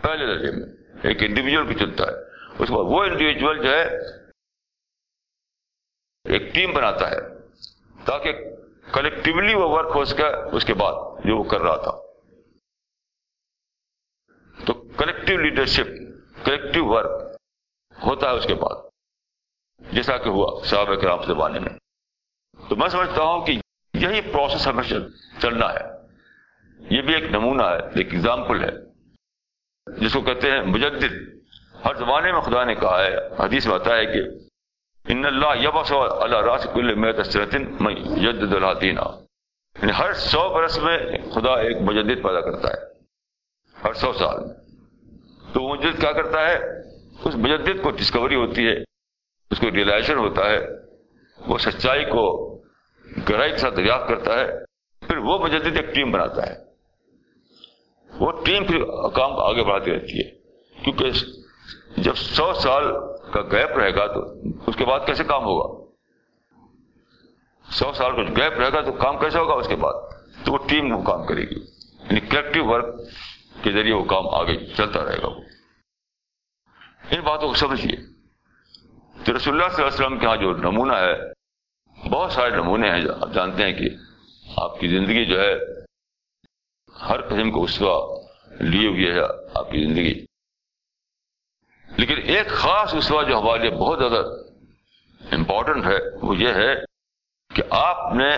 پہلے درجے میں ایک انڈیویجل کو چنتا ہے۔ اس کے بعد وہ انڈیویجل جو ہے، ایک ٹیم بناتا ہے تاکہ کلیکٹولی وہ ورک ہو سکے۔ اس کے بعد جو وہ کر رہا تھا۔ تو کلیکٹو لیڈرشپ کلیکٹو ورک ہوتا ہے اس کے بعد۔ جیسا کہ ہوا صحابہ کرام زمانے میں۔ تو میں سمجھتا ہوں کہ یہی پروسیس ہمیں چلنا ہے۔ یہ بھی ایک نمونہ ہے، ایک ایگزامپل ہے۔ جس کو کہتے ہیں مجدد۔ ہر زمانے میں خدا نے کہا ہے، حدیث میں آتا ہے کہ ان اللہ یبس اللہ راس کل میں جد اللہ دینا یعنی ہر سو برس میں خدا ایک مجدد پیدا کرتا ہے۔ ہر سو سال۔ میں تو وہ مجدد کیا کرتا ہے؟ اس مجدد کو ڈسکوری ہوتی ہے، اس کو ریئلائزیشن ہوتا ہے، وہ سچائی کو گہرائی کے ساتھ دریافت کرتا ہے، پھر وہ مجدد ایک ٹیم بناتا ہے۔ وہ ٹیم پھر کام آگے بڑھاتی رہتی ہے۔ کیونکہ جب سو سال کا گیپ رہے گا تو اس کے بعد کیسے کام ہوگا؟ سو سال کا گیپ رہے گا تو کام کیسے ہوگا اس کے بعد؟ تو وہ ٹیم وہ کام کرے گی۔ یعنی کلیکٹو ورک کے ذریعے وہ کام آگے چلتا رہے گا۔ وہ ان باتوں کو سمجھیے۔ تو رسول اللہ صلی اللہ علیہ وسلم کے یہاں جو نمونہ ہے بہت سارے نمونے ہیں آپ جانتے ہیں کہ آپ کی زندگی جو ہے ہر قسم کو اسوا لیے ہوئے ہے آپ کی زندگی۔ لیکن ایک خاص اسوا جو ہمارے لیے بہت زیادہ امپورٹنٹ ہے، وہ یہ ہے کہ آپ نے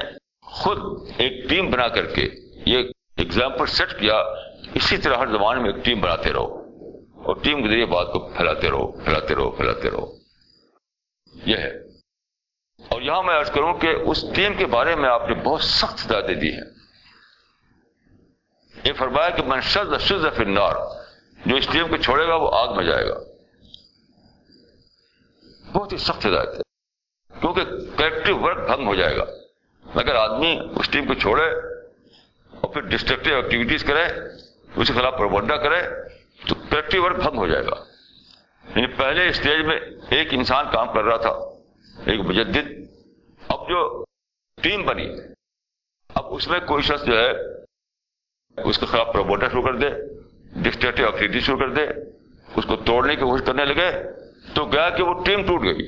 خود ایک ٹیم بنا کر کے یہ ایگزامپل سیٹ کیا، اسی طرح ہر زمانے میں ایک ٹیم بناتے رہو اور ٹیم کے ذریعے بات کو پھیلاتے رہو پھیلاتے رہو پھیلاتے رہو۔ یہ ہے۔ اور یہاں میں عرض کروں کہ اس ٹیم کے بارے میں آپ نے بہت سخت ہدایتیں دی ہیں یہ فرمایا کہ من شد شد فنار جو اس ٹیم کو چھوڑے گا وہ آگ میں جائے گا۔ بہت ہی سخت ہدایت ہے، کیونکہ کریکٹو ورک بھنگ ہو جائے گا۔ اگر آدمی اس ٹیم کو چھوڑے اور پھر ڈسٹرکٹیو ایکٹیویٹیز کرے، اس کے خلاف پروبنڈا کرے، تو کریکٹو ورک بھنگ ہو جائے گا۔ یعنی پہلے اسٹیج میں ایک انسان کام کر رہا تھا۔ ایک مجدد اب جو ٹیم بنی، اب اس میں کوئی شخص جو ہے، اس کے خلاف پروبوٹر شروع کر دے ڈکٹیٹو ایکٹیویٹی شروع کر دے، اس کو توڑنے کی کوشش کرنے لگے، تو گیا کہ وہ ٹیم ٹوٹ گئی۔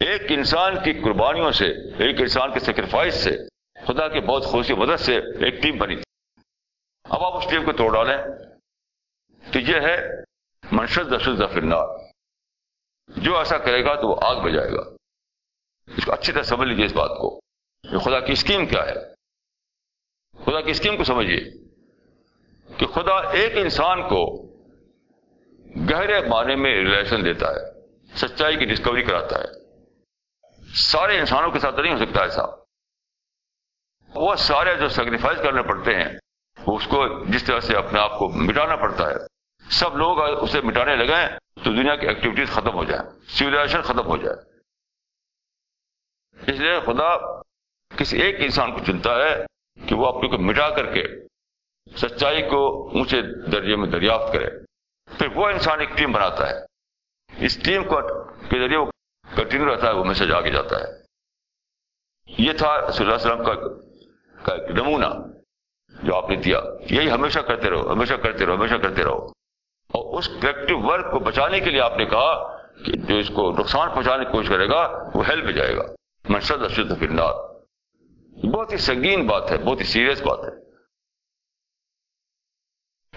ایک انسان کی قربانیوں سے، ایک انسان کے سیکریفائس سے، خدا کی بہت خوشی مدد سے ایک ٹیم بنی۔ تھی اب آپ اس ٹیم کو توڑ ڈالیں۔ تو یہ ہے منشد دشد فرنار جو ایسا کرے گا تو وہ آگ بجائے گا۔ اس کو اچھی طرح سمجھ لیجیے اس بات کو۔ خدا کی اسکیم کیا ہے؟ خدا کی اسکیم کو سمجھیے کہ خدا ایک انسان کو گہرے معنی میں ریلیشن دیتا ہے، سچائی کی ڈسکوری کراتا ہے۔ سارے انسانوں کے ساتھ نہیں ہو سکتا ایسا۔ وہ سارے جو سیکریفائز کرنے پڑتے ہیں اس کو جس طرح سے اپنے آپ کو مٹانا پڑتا ہے۔ سب لوگ اسے مٹانے لگے تو دنیا کی ایکٹیویٹیز ختم ہو جائے۔ سولیزیشن ختم ہو جائے۔ اس لیے خدا کسی ایک انسان کو چنتا ہے کہ وہ اپنے کو مٹا کر کے سچائی کو اونچے درجے میں دریافت کرے۔ پھر وہ انسان ایک ٹیم بناتا ہے۔ اس ٹیم کو کے ذریعے وہ کنٹینیو رہتا ہے، وہ میسج آگے جاتا ہے۔ یہ تھا صلی اللہ علیہ وسلم کا ایک نمونہ جو آپ نے دیا۔ یہی ہمیشہ کرتے رہو، ہمیشہ کرتے رہو، ہمیشہ کرتے رہو۔ اور اس کریکٹو ورک کو بچانے کے لیے آپ نے کہا کہ جو اس کو نقصان پہنچانے کی کوشش کرے گا، وہ ہیلپ میں جائے گا۔ منشد ارشد فنار بہت ہی سنگین بات ہے، بہت ہی سیریس بات ہے۔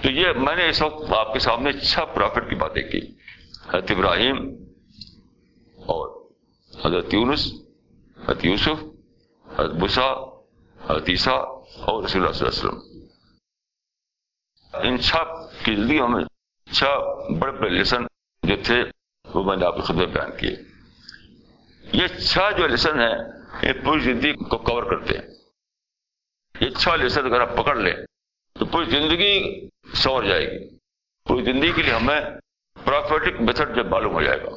تو یہ میں نے اس وقت آپ کے سامنے چھ پرافٹ کی باتیں کی۔ حضرت ابراہیم اور حضرت یونس، حضرت یوسف، حضرت بسا حضرت عیسیٰ اور رسول اللہ صلی اللہ علیہ وسلم۔ ان چھ کی زندگی ہمیں چھ بڑے بڑے لیسن جو تھے، وہ میں نے آپ کے خدمت بیان کیے۔ یہ چھ جو لیسن ہیں یہ پوری زندگی کو کور کرتے ہیں۔ یہ اچھا چھ لیسن اگر آپ پکڑ لیں، تو پوری زندگی سور جائے گی۔ پوری زندگی کے لیے ہمیں پروفیٹک میتھڈ جب معلوم ہو جائے گا۔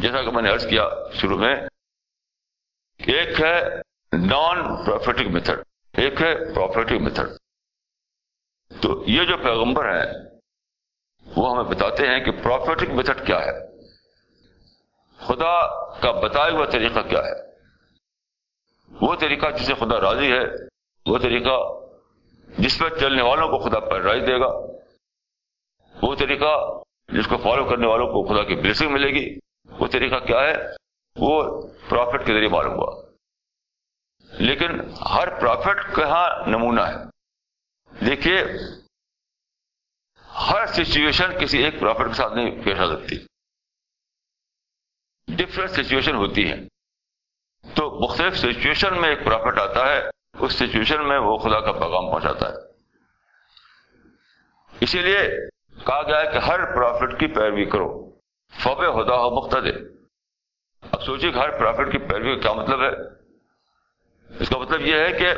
جیسا کہ میں نے عرض کیا شروع میں، ایک ہے نان پروفیٹک میتھڈ ایک ہے پروفیٹک میتھڈ تو یہ جو پیغمبر ہیں، وہ ہمیں بتاتے ہیں کہ پروفیٹک میتھڈ کیا ہے۔ خدا کا بتایا ہوا طریقہ کیا ہے۔ وہ طریقہ جسے خدا راضی ہے، وہ طریقہ جس پہ چلنے والوں کو خدا پیرائی دے گا۔ وہ طریقہ جس کو فالو کرنے والوں کو خدا کی بلیسنگ ملے گی۔ وہ طریقہ کیا ہے؟ وہ پروفٹ کے ذریعے معلوم ہوا۔ لیکن ہر پروفٹ کہاں نمونہ ہے۔ دیکھیے، ہر سچویشن کسی ایک پروفٹ کے ساتھ نہیں پیش آ سکتی۔ ڈفرینٹ سچویشن ہوتی ہے۔ تو مختلف سچویشن میں ایک پروفٹ آتا ہے، اس سچویشن میں وہ خدا کا پیغام پہنچاتا ہے۔ اسی لیے کہا گیا ہے کہ ہر پروفٹ کی پیروی کرو۔ فب خدا ہو مختد اب سوچیے کہ ہر پروفٹ کی پیروی کا کیا مطلب ہے؟ اس کا مطلب یہ ہے کہ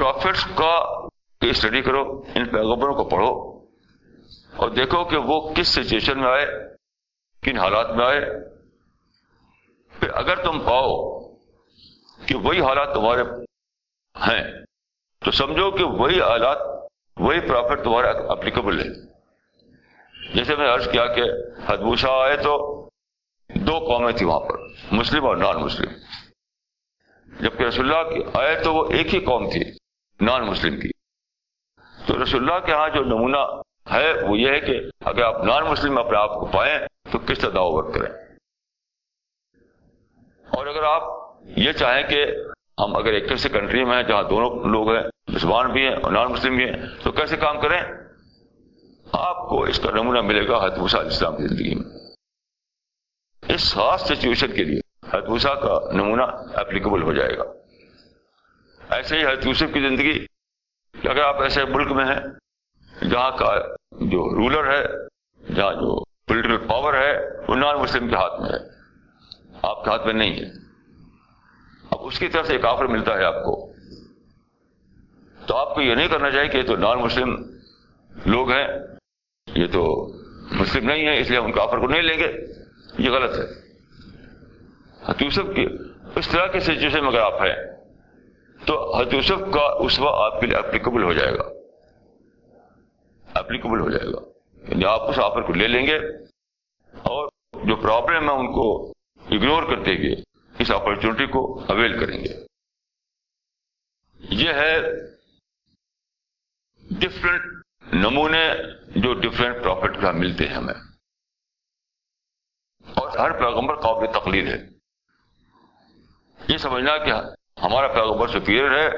ان کا اسٹڈی کرو، ان پیغبروں کو پڑھو اور دیکھو کہ وہ کس سچویشن میں آئے، کن حالات میں آئے۔ پھر اگر تم پاؤ کہ وہی حالات تمہارے ہیں، تو سمجھو کہ وہی حالات وہی پروفٹ تمہارے اپلیکیبل ہے۔ جیسے میں عرض کیا کہ حدبوشا آئے تو دو قومیں تھیں وہاں پر، مسلم اور نان مسلم جبکہ رسول اللہ کی آئے تو وہ ایک ہی قوم تھی۔ نان مسلم کی۔ تو رسول اللہ کے ہاں جو نمونہ ہے وہ یہ ہے کہ اگر آپ نان مسلم اپنے آپ کو پائیں تو کس طرح دعو کریں۔ اور اگر آپ یہ چاہیں کہ ہم اگر ایک ایسی کنٹری میں ہیں جہاں دونوں لوگ ہیں، مسلمان بھی ہیں اور نان مسلم بھی ہیں، تو کیسے کام کریں؟ آپ کو اس کا نمونہ ملے گا حد علیہ السلام کی زندگی میں۔ اس خاص سچویشن کے لیے حتوسا کا نمونہ اپلیکیبل ہو جائے گا۔ ایسے ہی حضرت یوسف کی زندگی۔ اگر آپ ایسے ملک میں ہیں جہاں کا جو رولر ہے، جہاں جو پولیٹیکل پاور ہے، وہ نان مسلم کے ہاتھ میں ہے۔ آپ کے ہاتھ میں نہیں ہے۔ اب اس کی طرف سے ایک آفر ملتا ہے آپ کو۔ تو آپ کو یہ نہیں کرنا چاہیے کہ یہ تو نان مسلم لوگ ہیں۔ یہ تو مسلم نہیں ہے اس لیے ان کا آفر کو نہیں لیں گے۔ یہ غلط ہے۔ ہاں، حتیوسف کی اس طرح کی سچویشن میں اگر آپ ہیں تو حتیوسف کا اسوا آپ کے لیے اپلیکیبل ہو جائے گا۔ اپلیکیبل ہو جائے گا۔ یعنی آپ اس آفر کو لے لیں گے اور جو پرابلم ہے ان کو اگنور کرتے ہوئے اس اپرچونٹی کو اویل کریں گے۔ یہ ہے ڈفرینٹ نمونے جو ڈفرینٹ پروفٹ کا ملتے ہیں ہمیں۔ اور ہر پیغمبر قابل تقلید ہے۔ یہ سمجھنا کہ ہمارا پیغمبر سپیریئر ہے،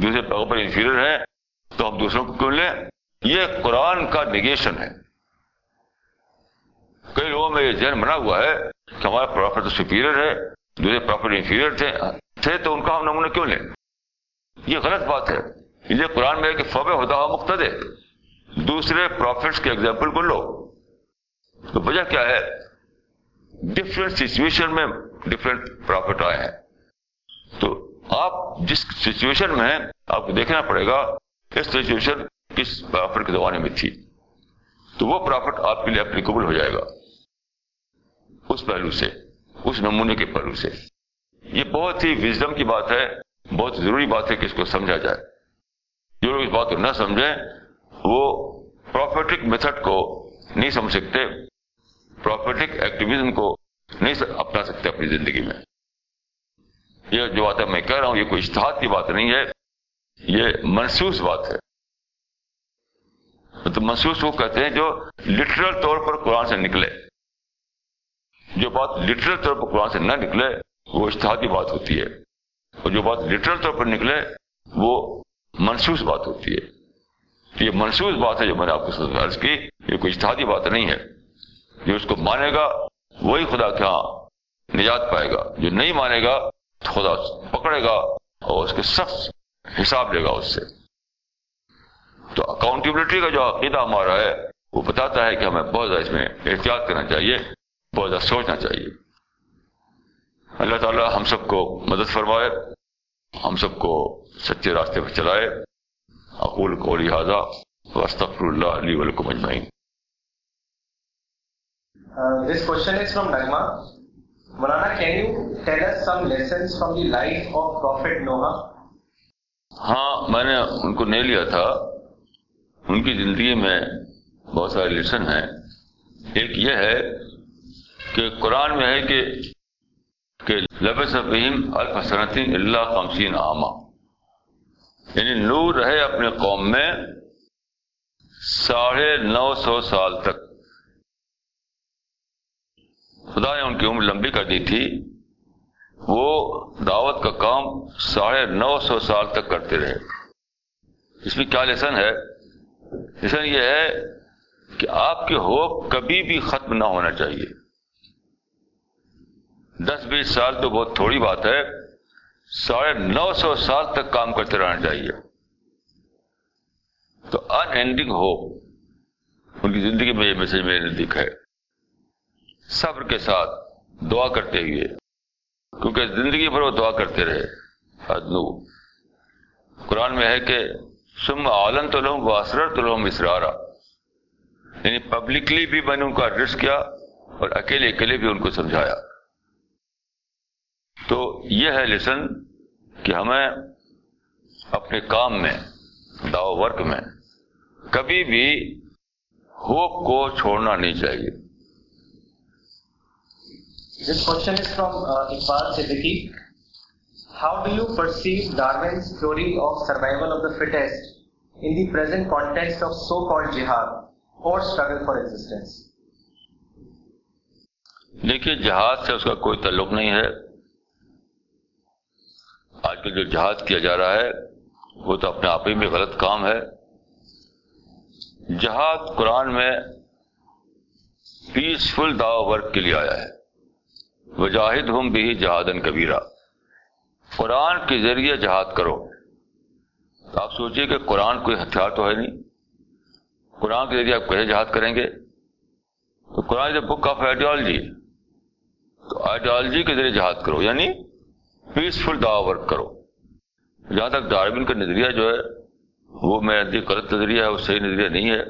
دوسرے پیغمبر انفیریئر ہے تو ہم دوسروں کو کیوں لیں؟ یہ قرآن کا نگیشن ہے۔ کئی لوگوں میں یہ ذہن بنا ہوا ہے کہ ہمارا پروفٹ سپیریئر ہے، دوسرے پروفٹ انفیریئر تھے تھے تو ان کا ہم نمونہ کیوں لیں؟ یہ غلط بات ہے۔ یہ قرآن میں ہے کہ فب ہدا مقتد دوسرے پروفٹس کے ایگزامپل کو لو۔ تو وجہ کیا ہے؟ ڈفرینٹ سچویشن میں ڈفرینٹ پروفٹ آئے ہیں۔ آپ جس سچویشن میں ہیں، آپ کو دیکھنا پڑے گا اس سچویشن کس پرافٹ کے زمانے میں تھی۔ تو وہ پرافٹ آپ کے لیے اپلیکیبل ہو جائے گا۔ اس پہلو سے، اس نمونے کے پہلو سے۔ یہ بہت ہی وزڈم کی بات ہے، بہت ضروری بات ہے کہ اس کو سمجھا جائے۔ جو لوگ اس بات کو نہ سمجھیں، وہ پروفیٹک میتھڈ کو نہیں سمجھ سکتے پروفیٹک ایکٹیویزم کو نہیں اپنا سکتے اپنی زندگی میں۔ یہ جو بات ہے میں کہہ رہا ہوں، یہ کوئی اشتہاد کی بات نہیں ہے، یہ محسوس بات ہے۔ تو محسوس وہ کہتے ہیں جو لٹرل طور پر قرآن سے نکلے۔ جو بات لٹرل طور پر قرآن سے نہ نکلے، وہ اشتہادی بات ہوتی ہے۔ اور جو بات لٹرل طور پر نکلے، وہ منسوس بات ہوتی ہے۔ یہ منسوس بات ہے جو میں نے آپ کو عرض کی، یہ کوئی اشتہادی بات نہیں ہے۔ جو اس کو مانے گا، وہی خدا کے ہاں نجات پائے گا۔ جو نہیں مانے گا خدا پکڑے گا اور اس کے سخت حساب لے گا اس سے۔ تو اکاؤنٹیبلٹی کا جو عقیدہ ہمارا ہے، وہ بتاتا ہے کہ ہمیں بہت زیادہ اس میں احتیاط کرنا چاہیے، بہت زیادہ سوچنا چاہیے۔ اللہ تعالیٰ ہم سب کو مدد فرمائے، ہم سب کو سچے راستے پر چلائے۔ اقول کو لہٰذا وسطر اللہ علی ولکم اجمعین۔ دس کوشچن از فرام نغمہ Maulana can you tell us some lessons from the life of prophet Noah ہاں میں نے ان کو نہیں لیا تھا۔ ان کی زندگی میں بہت سارے لیسن ہیں۔ ایک یہ ہے کہ قرآن میں ہے کہ کہ لبس فہم الفسنطین اللہ خمسین عامہ یعنی نور رہے اپنے قوم میں ساڑھے نو سو سال تک۔ خدا نے ان کی عمر لمبی کر دی تھی، وہ دعوت کا کام ساڑھے نو سو سال تک کرتے رہے۔ اس میں کیا لیسن ہے؟ لیسن یہ ہے کہ آپ کے ہوپ کبھی بھی ختم نہ ہونا چاہیے۔ دس بیس سال تو بہت تھوڑی بات ہے، ساڑھے نو سو سال تک کام کرتے رہنا چاہیے۔ تو ان اینڈنگ ہوپ ان کی زندگی میں یہ میسج میرے نزدیک ہے۔ صبر کے ساتھ دعا کرتے ہوئے، کیونکہ زندگی بھر وہ دعا کرتے رہے۔ ادنو۔ قرآن میں ہے کہ سم عالم تو لوگ واسرر تو لوگ اسرارا۔ یعنی پبلکلی بھی میں نے ان کو ایڈریس کیا اور اکیلے اکیلے بھی ان کو سمجھایا۔ تو یہ ہے لیسن کہ ہمیں اپنے کام میں داو ورک میں کبھی بھی ہوپ کو چھوڑنا نہیں چاہیے۔ This question is from Iqbal Siddiqui how do you perceive Darwin's theory of survival of the fittest in the present context of so called jihad اور اسٹرگل فار ایگزٹینس دیکھیے، جہاد سے اس کا کوئی تعلق نہیں ہے۔ آج کل جو جہاد کیا جا رہا ہے، وہ تو اپنے آپ ہی میں غلط کام ہے۔ جہاد قرآن میں پیسفل دعو ورک کے لیے آیا ہے۔ وجاہد ہوں بھی جہادن کبیرہ۔ قرآن کے ذریعے جہاد کرو۔ تو آپ سوچیے کہ قرآن کوئی ہتھیار تو ہے نہیں۔ قرآن کے ذریعے آپ کیسے جہاد کریں گے؟ تو قرآن بک آف آئیڈیالوجی۔ تو آئیڈیالوجی کے ذریعے جہاد کرو یعنی پیسفل دعا ورک کرو۔ جہاں تک ڈاربن کا نظریہ جو ہے، وہ میرا غلط نظریہ ہے، وہ صحیح نظریہ نہیں ہے۔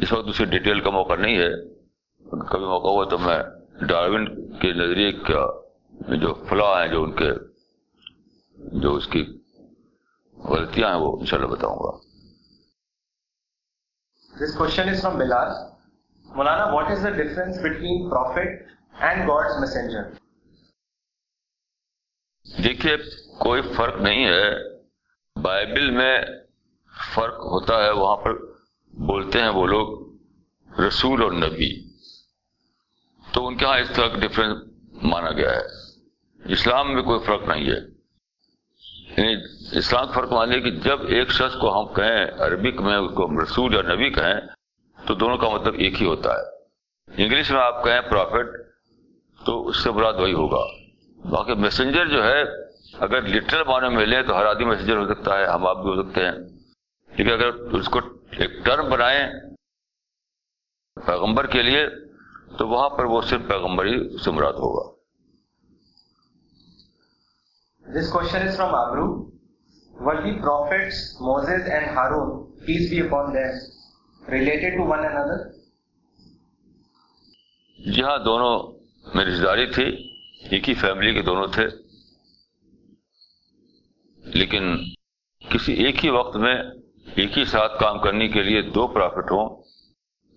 اس وقت اسے ڈیٹیل کا موقع نہیں ہے۔ کبھی موقع ہوا تو میں ڈاروین کے نظریے کا جو فلاح ہیں جو ان کے جو اس کی غلطیاں ہیں وہ انشاءاللہ بتاؤں گا۔ This question is from Bilal Maulana what is the difference between prophet and God's messenger دیکھیے کوئی فرق نہیں ہے۔ بائبل میں فرق ہوتا ہے وہاں پر بولتے ہیں وہ لوگ رسول اور نبی۔ تو ان کے یہاں اس طرح کا ڈفرینس مانا گیا ہے۔ اسلام میں کوئی فرق نہیں ہے۔ یعنی اسلام کا فرق مانے کہ جب ایک شخص کو ہم کہیں عربک میں، اس کو رسول یا نبی کہیں، تو دونوں کا مطلب ایک ہی ہوتا ہے۔ انگلش میں آپ کہیں پروفٹ تو اس سے براد وہی ہوگا۔ باقی میسنجر جو ہے، اگر لٹرل معنی میں لیں تو ہر آدمی میسنجر ہو سکتا ہے، ہم آپ بھی ہو سکتے ہیں۔ لیکن اگر اس کو ایک ٹرم بنائیں، پیغمبر کے لیے تو وہاں پر وہ صرف پیغمبر ہی سے مراد ہوگا۔ دس question is from Abru were the prophets Moses and Haroon peace be upon them related to one another جی ہاں دونوں میں رشتے داری تھی ایک ہی فیملی کے دونوں تھے۔ لیکن کسی ایک ہی وقت میں ایک ہی ساتھ کام کرنے کے لیے دو پرافٹ ہوں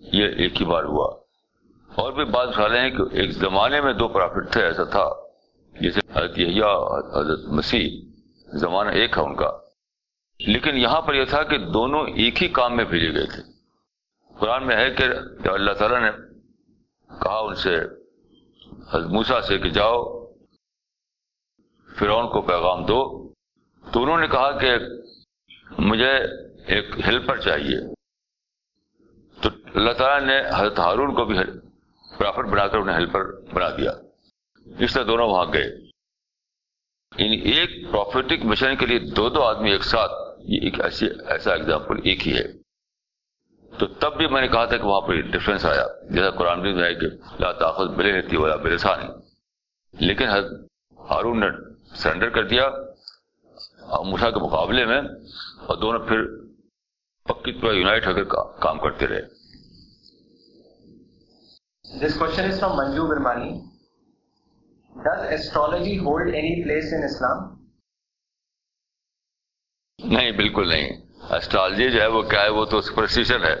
یہ ایک ہی بار ہوا۔ اور بھی بات مثالیں ہیں کہ ایک زمانے میں دو پرافٹ تھے، ایسا تھا، جیسے حضرت حضرت مسیح، زمانہ ایک ہے ان کا۔ لیکن یہاں پر یہ تھا کہ دونوں ایک ہی کام میں بھیجے گئے تھے۔ قرآن میں ہے کہ اللہ تعالیٰ نے کہا ان سے، حضرت موسا سے کہ جاؤ، فرعون کو پیغام دو، تو انہوں نے کہا کہ مجھے ایک ہیلپر چاہیے۔ تو اللہ تعالیٰ نے حضرت ہارون کو بھی پرافٹ بنا کر انہیں ہیلپر بنا دیا۔ اس طرح دونوں وہاں گئے۔ یعنی ایک پروفیٹک مشن کے لیے دو دو آدمی ایک ساتھ، یہ ایک ایسی، ایسا ایگزامپل ایک ہی ہے۔ تو تب بھی میں نے کہا تھا کہ وہاں پہ ڈفرینس آیا۔ جیسا قرآن میں ہے کہ لا طاقت بلے رہتی والا بلسانی لیکن ہارون نے سرنڈر کر دیا موسا کے مقابلے میں، اور دونوں پھر پکی طرح یونائٹ ہو کر کام کرتے رہے۔ This question is from Manju Barmani does astrology hold any place in Islam نہیں، بالکل نہیں۔ ایسٹرالوجی جو ہے، وہ کیا ہے؟ وہ تو سپرسٹیشن ہے۔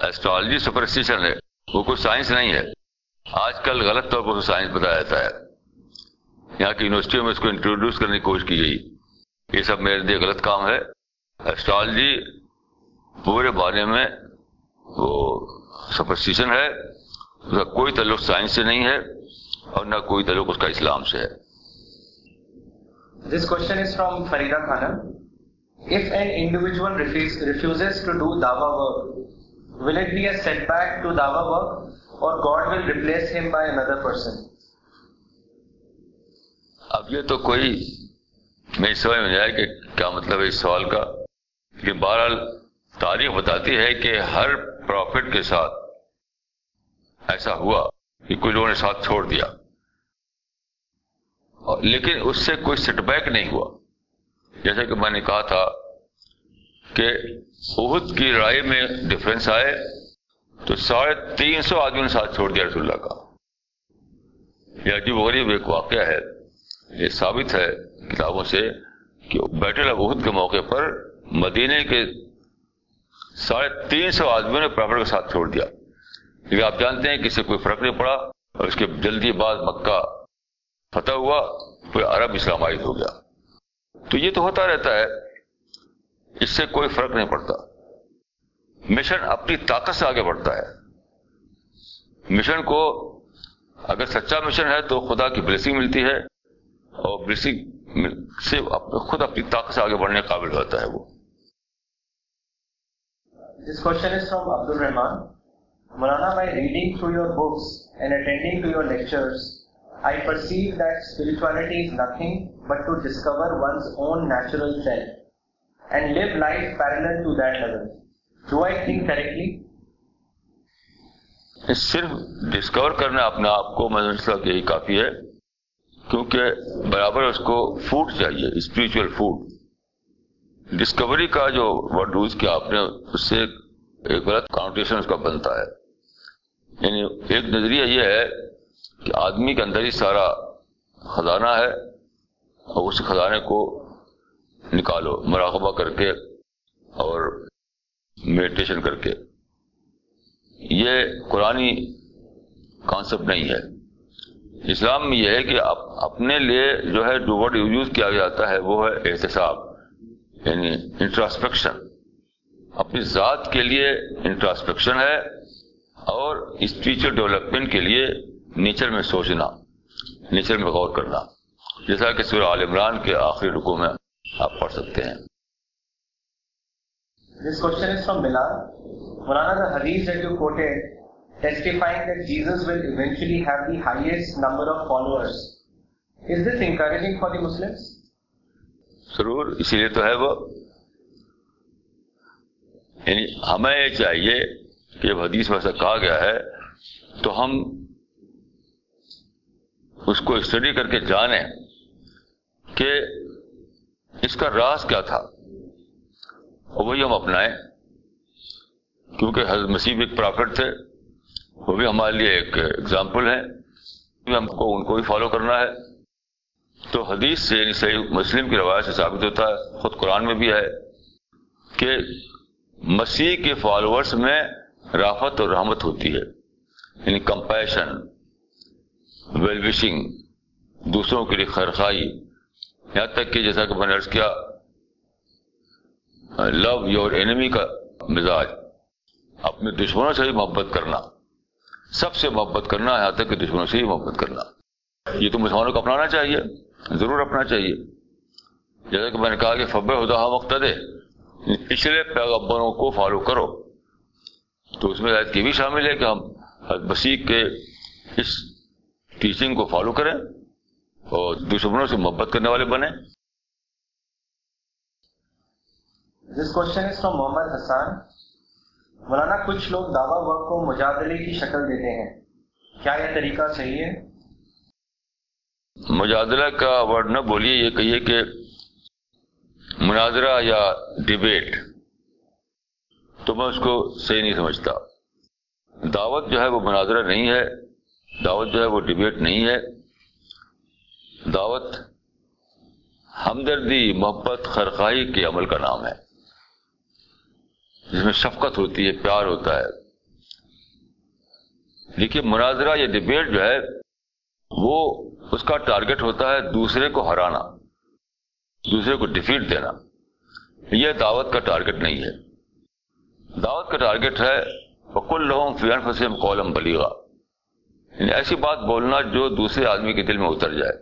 ایسٹرالوجی سپرسٹیشن ہے۔ وہ کوئی سائنس نہیں ہے۔ آج کل غلط طور پر سائنس بتایا جاتا ہے۔ یہاں کی یونیورسٹیوں میں اس کو انٹروڈیوس کرنے کی کوشش کی گئی۔ یہ سب میرے لیے غلط کام ہے۔ ایسٹرالوجی پورے بارے میں وہ سپرسٹیشن ہے اس کا کوئی تعلق سائنس سے نہیں ہے اور نہ کوئی تعلق اس کا اسلام سے ہے۔ This question is from Farida Khanam if an individual refuses to do dawah work will it be a setback to dawah work اور God will replace him by another person اب یہ تو کوئی نہیں سمجھ میں آئے کہ کیا مطلب ہے اس سوال کا لیکن بہرحال تاریخ بتاتی ہے کہ ہر پروفٹ کے ساتھ ایسا ہوا کہ کچھ لوگوں نے ساتھ چھوڑ دیا۔ لیکن اس سے کوئی سیٹ بیک نہیں ہوا۔ جیسا کہ میں نے کہا تھا کہ عہد کی رائے میں ڈفرینس آئے تو ساڑھے تین سو آدمی نے ساتھ چھوڑ دیا رسول اللہ کا۔ یہ عجیب غریب ایک واقعہ ہے۔ یہ ثابت ہے کتابوں سے کہ بیٹل عہد کے موقع پر مدینے کے ساڑھے تین سو آدمیوں نے پراپر کے ساتھ چھوڑ دیا۔ کیونکہ آپ جانتے ہیں کسی کوئی فرق نہیں پڑا اور اس کے جلدی بعد مکہ فتح ہوا، پھر عرب اسلامائز ہو گیا۔ تو یہ تو ہوتا رہتا ہے، اس سے کوئی فرق نہیں پڑتا۔ مشن اپنی طاقت سے آگے بڑھتا ہے۔ مشن کو اگر سچا مشن ہے تو خدا کی بلیسنگ ملتی ہے اور بلیسنگ سے خود اپنی طاقت سے آگے بڑھنے قابل ہوتا ہے وہ۔ This question is from Abdul Rahman. Mulana, by reading through your books and attending to your lectures, I perceive that spirituality is nothing but to discover one's own natural self and live life parallel to that level. Do I think correctly? صرف discover کرنا اپنے آپ کو میں سمجھتا کہ یہی کافی ہے کیونکہ برابر اس کو فوڈ چاہیے اسپریچل فوڈ ڈسکوری کا جو ورڈ یوز کیا آپ نے، اس سے ایک غلط کانوٹیشن اس کا بنتا ہے۔ یعنی ایک نظریہ یہ ہے کہ آدمی کے اندر ہی سارا خزانہ ہے اور اس خزانے کو نکالو، مراقبہ کر کے اور میڈیٹیشن کر کے۔ یہ قرآن کانسیپٹ نہیں ہے۔ اسلام میں یہ ہے کہ اپنے لیے جو ہے جو ورڈ یوز کیا جاتا ہے وہ ہے احتساب۔ یعنی انٹراسپیکشن اپنی ذات کے لیے انٹراسپیکشن ہے اور اسپریچل ڈیولپمنٹ کے لیے نیچر میں سوچنا نیچر میں غور کرنا جیسا کہ سورہ عال عمران کے آخری رکو میں آپ پڑھ سکتے ہیں This question is from Milan. Mulana, the hadith that you quoted testifying that Jesus will eventually have the highest number of followers. Is this encouraging for the Muslims? ضرور، اسی لیے تو ہے وہ۔ یعنی ہمیں یہ چاہیے کہ جب حدیث میں ایسا کہا گیا ہے، تو ہم اس کو اسٹڈی کر کے جانیں کہ اس کا راز کیا تھا۔ اور وہی ہم اپنائیں۔ کیونکہ حضرت مسیح ایک پرافٹ تھے، وہ بھی ہمارے لیے ایک اگزامپل ہے ہم کو ان کو بھی فالو کرنا ہے۔ تو حدیث سے یعنی صحیح مسلم کی روایت سے ثابت ہوتا ہے، خود قرآن میں بھی ہے، کہ مسیح کے فالوورس میں رافت اور رحمت ہوتی ہے یعنی کمپیشن ویل وشنگ دوسروں کے لیے خیرخائی۔ یہاں تک کہ جیسا کہ میں نے کیا لو یور اینمی کا مزاج، اپنے دشمنوں سے ہی محبت کرنا۔ سب سے محبت کرنا، یہاں تک کہ دشمنوں سے ہی محبت کرنا۔ یہ تو مسلمانوں کو اپنانا چاہیے۔ ضرور اپنا چاہیے۔ جیسا کہ میں نے کہا کہ فب خدا مقتدے پچھلے پیغبروں کو فالو کرو۔ تو اس میں کی بھی شامل ہے کہ ہم مسیح کے اس ٹیچنگ کو فالو کریں اور دشمنوں سے محبت کرنے والے بنے This question is from محمد حسان مولانا، کچھ لوگ دعوی وقت کو مجادلے کی شکل دیتے ہیں۔ کیا یہ طریقہ صحیح ہے؟ مجادلہ کا ورڈ نہ بولیے، یہ کہیے کہ مناظرہ یا ڈبیٹ، تو میں اس کو صحیح نہیں سمجھتا۔ دعوت جو ہے وہ مناظرہ نہیں ہے، دعوت جو ہے وہ ڈبیٹ نہیں ہے۔ دعوت ہمدردی، محبت، خرخائی کے عمل کا نام ہے۔ جس میں شفقت ہوتی ہے، پیار ہوتا ہے۔ دیکھیے، مناظرہ یا ڈبیٹ جو ہے وہ اس کا ٹارگیٹ ہوتا ہے دوسرے کو ہرانا، دوسرے کو ڈیفیٹ دینا۔ یہ دعوت کا ٹارگیٹ نہیں ہے۔ دعوت کا ٹارگیٹ ہے بکل لوگوں فیان فسیم کولم بلیغا یعنی ایسی بات بولنا جو دوسرے آدمی کے دل میں اتر جائے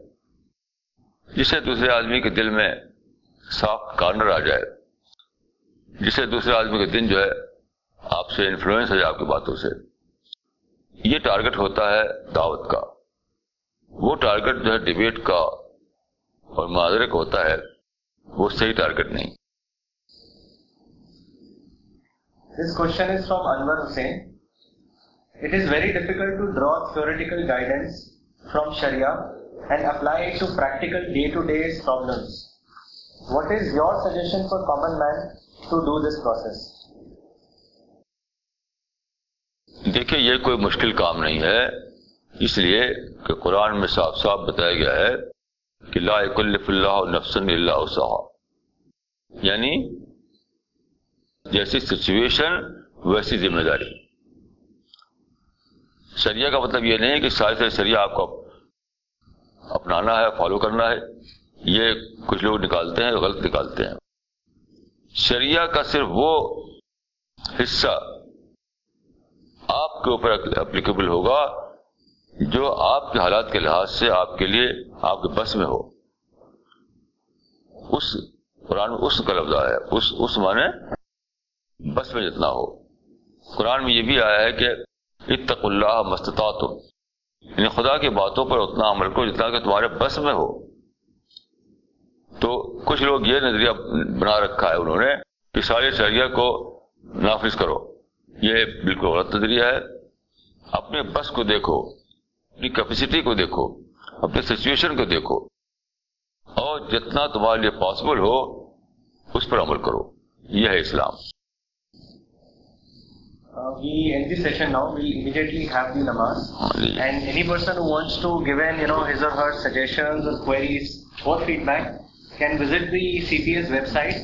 جسے دوسرے آدمی کے دل میں سافٹ کارنر آ جائے جسے دوسرے آدمی کے دن جو ہے آپ سے انفلوئنس ہو جائے آپ کی باتوں سے۔ یہ ٹارگٹ ہوتا ہے دعوت کا۔ وہ ٹارگٹ جو ہے ڈبیٹ کا اور معذرے کا ہوتا ہے وہ صحیح ٹارگٹ نہیں This question is from Anwar Hussain. It is very difficult to draw theoretical guidance from Sharia and apply it to practical day-to-day problems. What is your suggestion for common man to do this process? دیکھیے یہ کوئی مشکل کام نہیں ہے اس لیے کہ قرآن میں صاف صاف بتایا گیا ہے کہ لا کلف اللہ نفسن اللہ صاحب یعنی جیسی سچویشن ویسی ذمہ داری۔ شریعہ کا مطلب یہ نہیں کہ سارے شریعہ آپ کو اپنانا ہے فالو کرنا ہے۔ یہ کچھ لوگ نکالتے ہیں، غلط نکالتے ہیں۔ شریعہ کا صرف وہ حصہ آپ کے اوپر اپلیکیبل ہوگا جو آپ کے حالات کے لحاظ سے آپ کے لیے آپ کے بس میں ہو۔ اس قرآن میں اس کا لفظ آیا ہے۔ اس اس معنی بس میں جتنا ہو۔ قرآن میں یہ بھی آیا ہے کہ اتق اللہ مستطاط یعنی خدا کی باتوں پر اتنا عمل کرو جتنا کہ تمہارے بس میں ہو۔ تو کچھ لوگ یہ نظریہ بنا رکھا ہے انہوں نے کہ سارے شریعہ کو نافذ کرو۔ یہ بالکل غلط نظریہ ہے۔ اپنے بس کو دیکھو۔ اپنی کیپیسٹی کو دیکھو اپنے سچویشن کو دیکھو۔ اور جتنا تمہارے لیے پاسبل ہو اس پر عمل کرو۔ یہ ہے اسلامیٹلیز بیک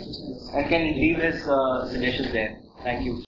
کین لیو سجیشن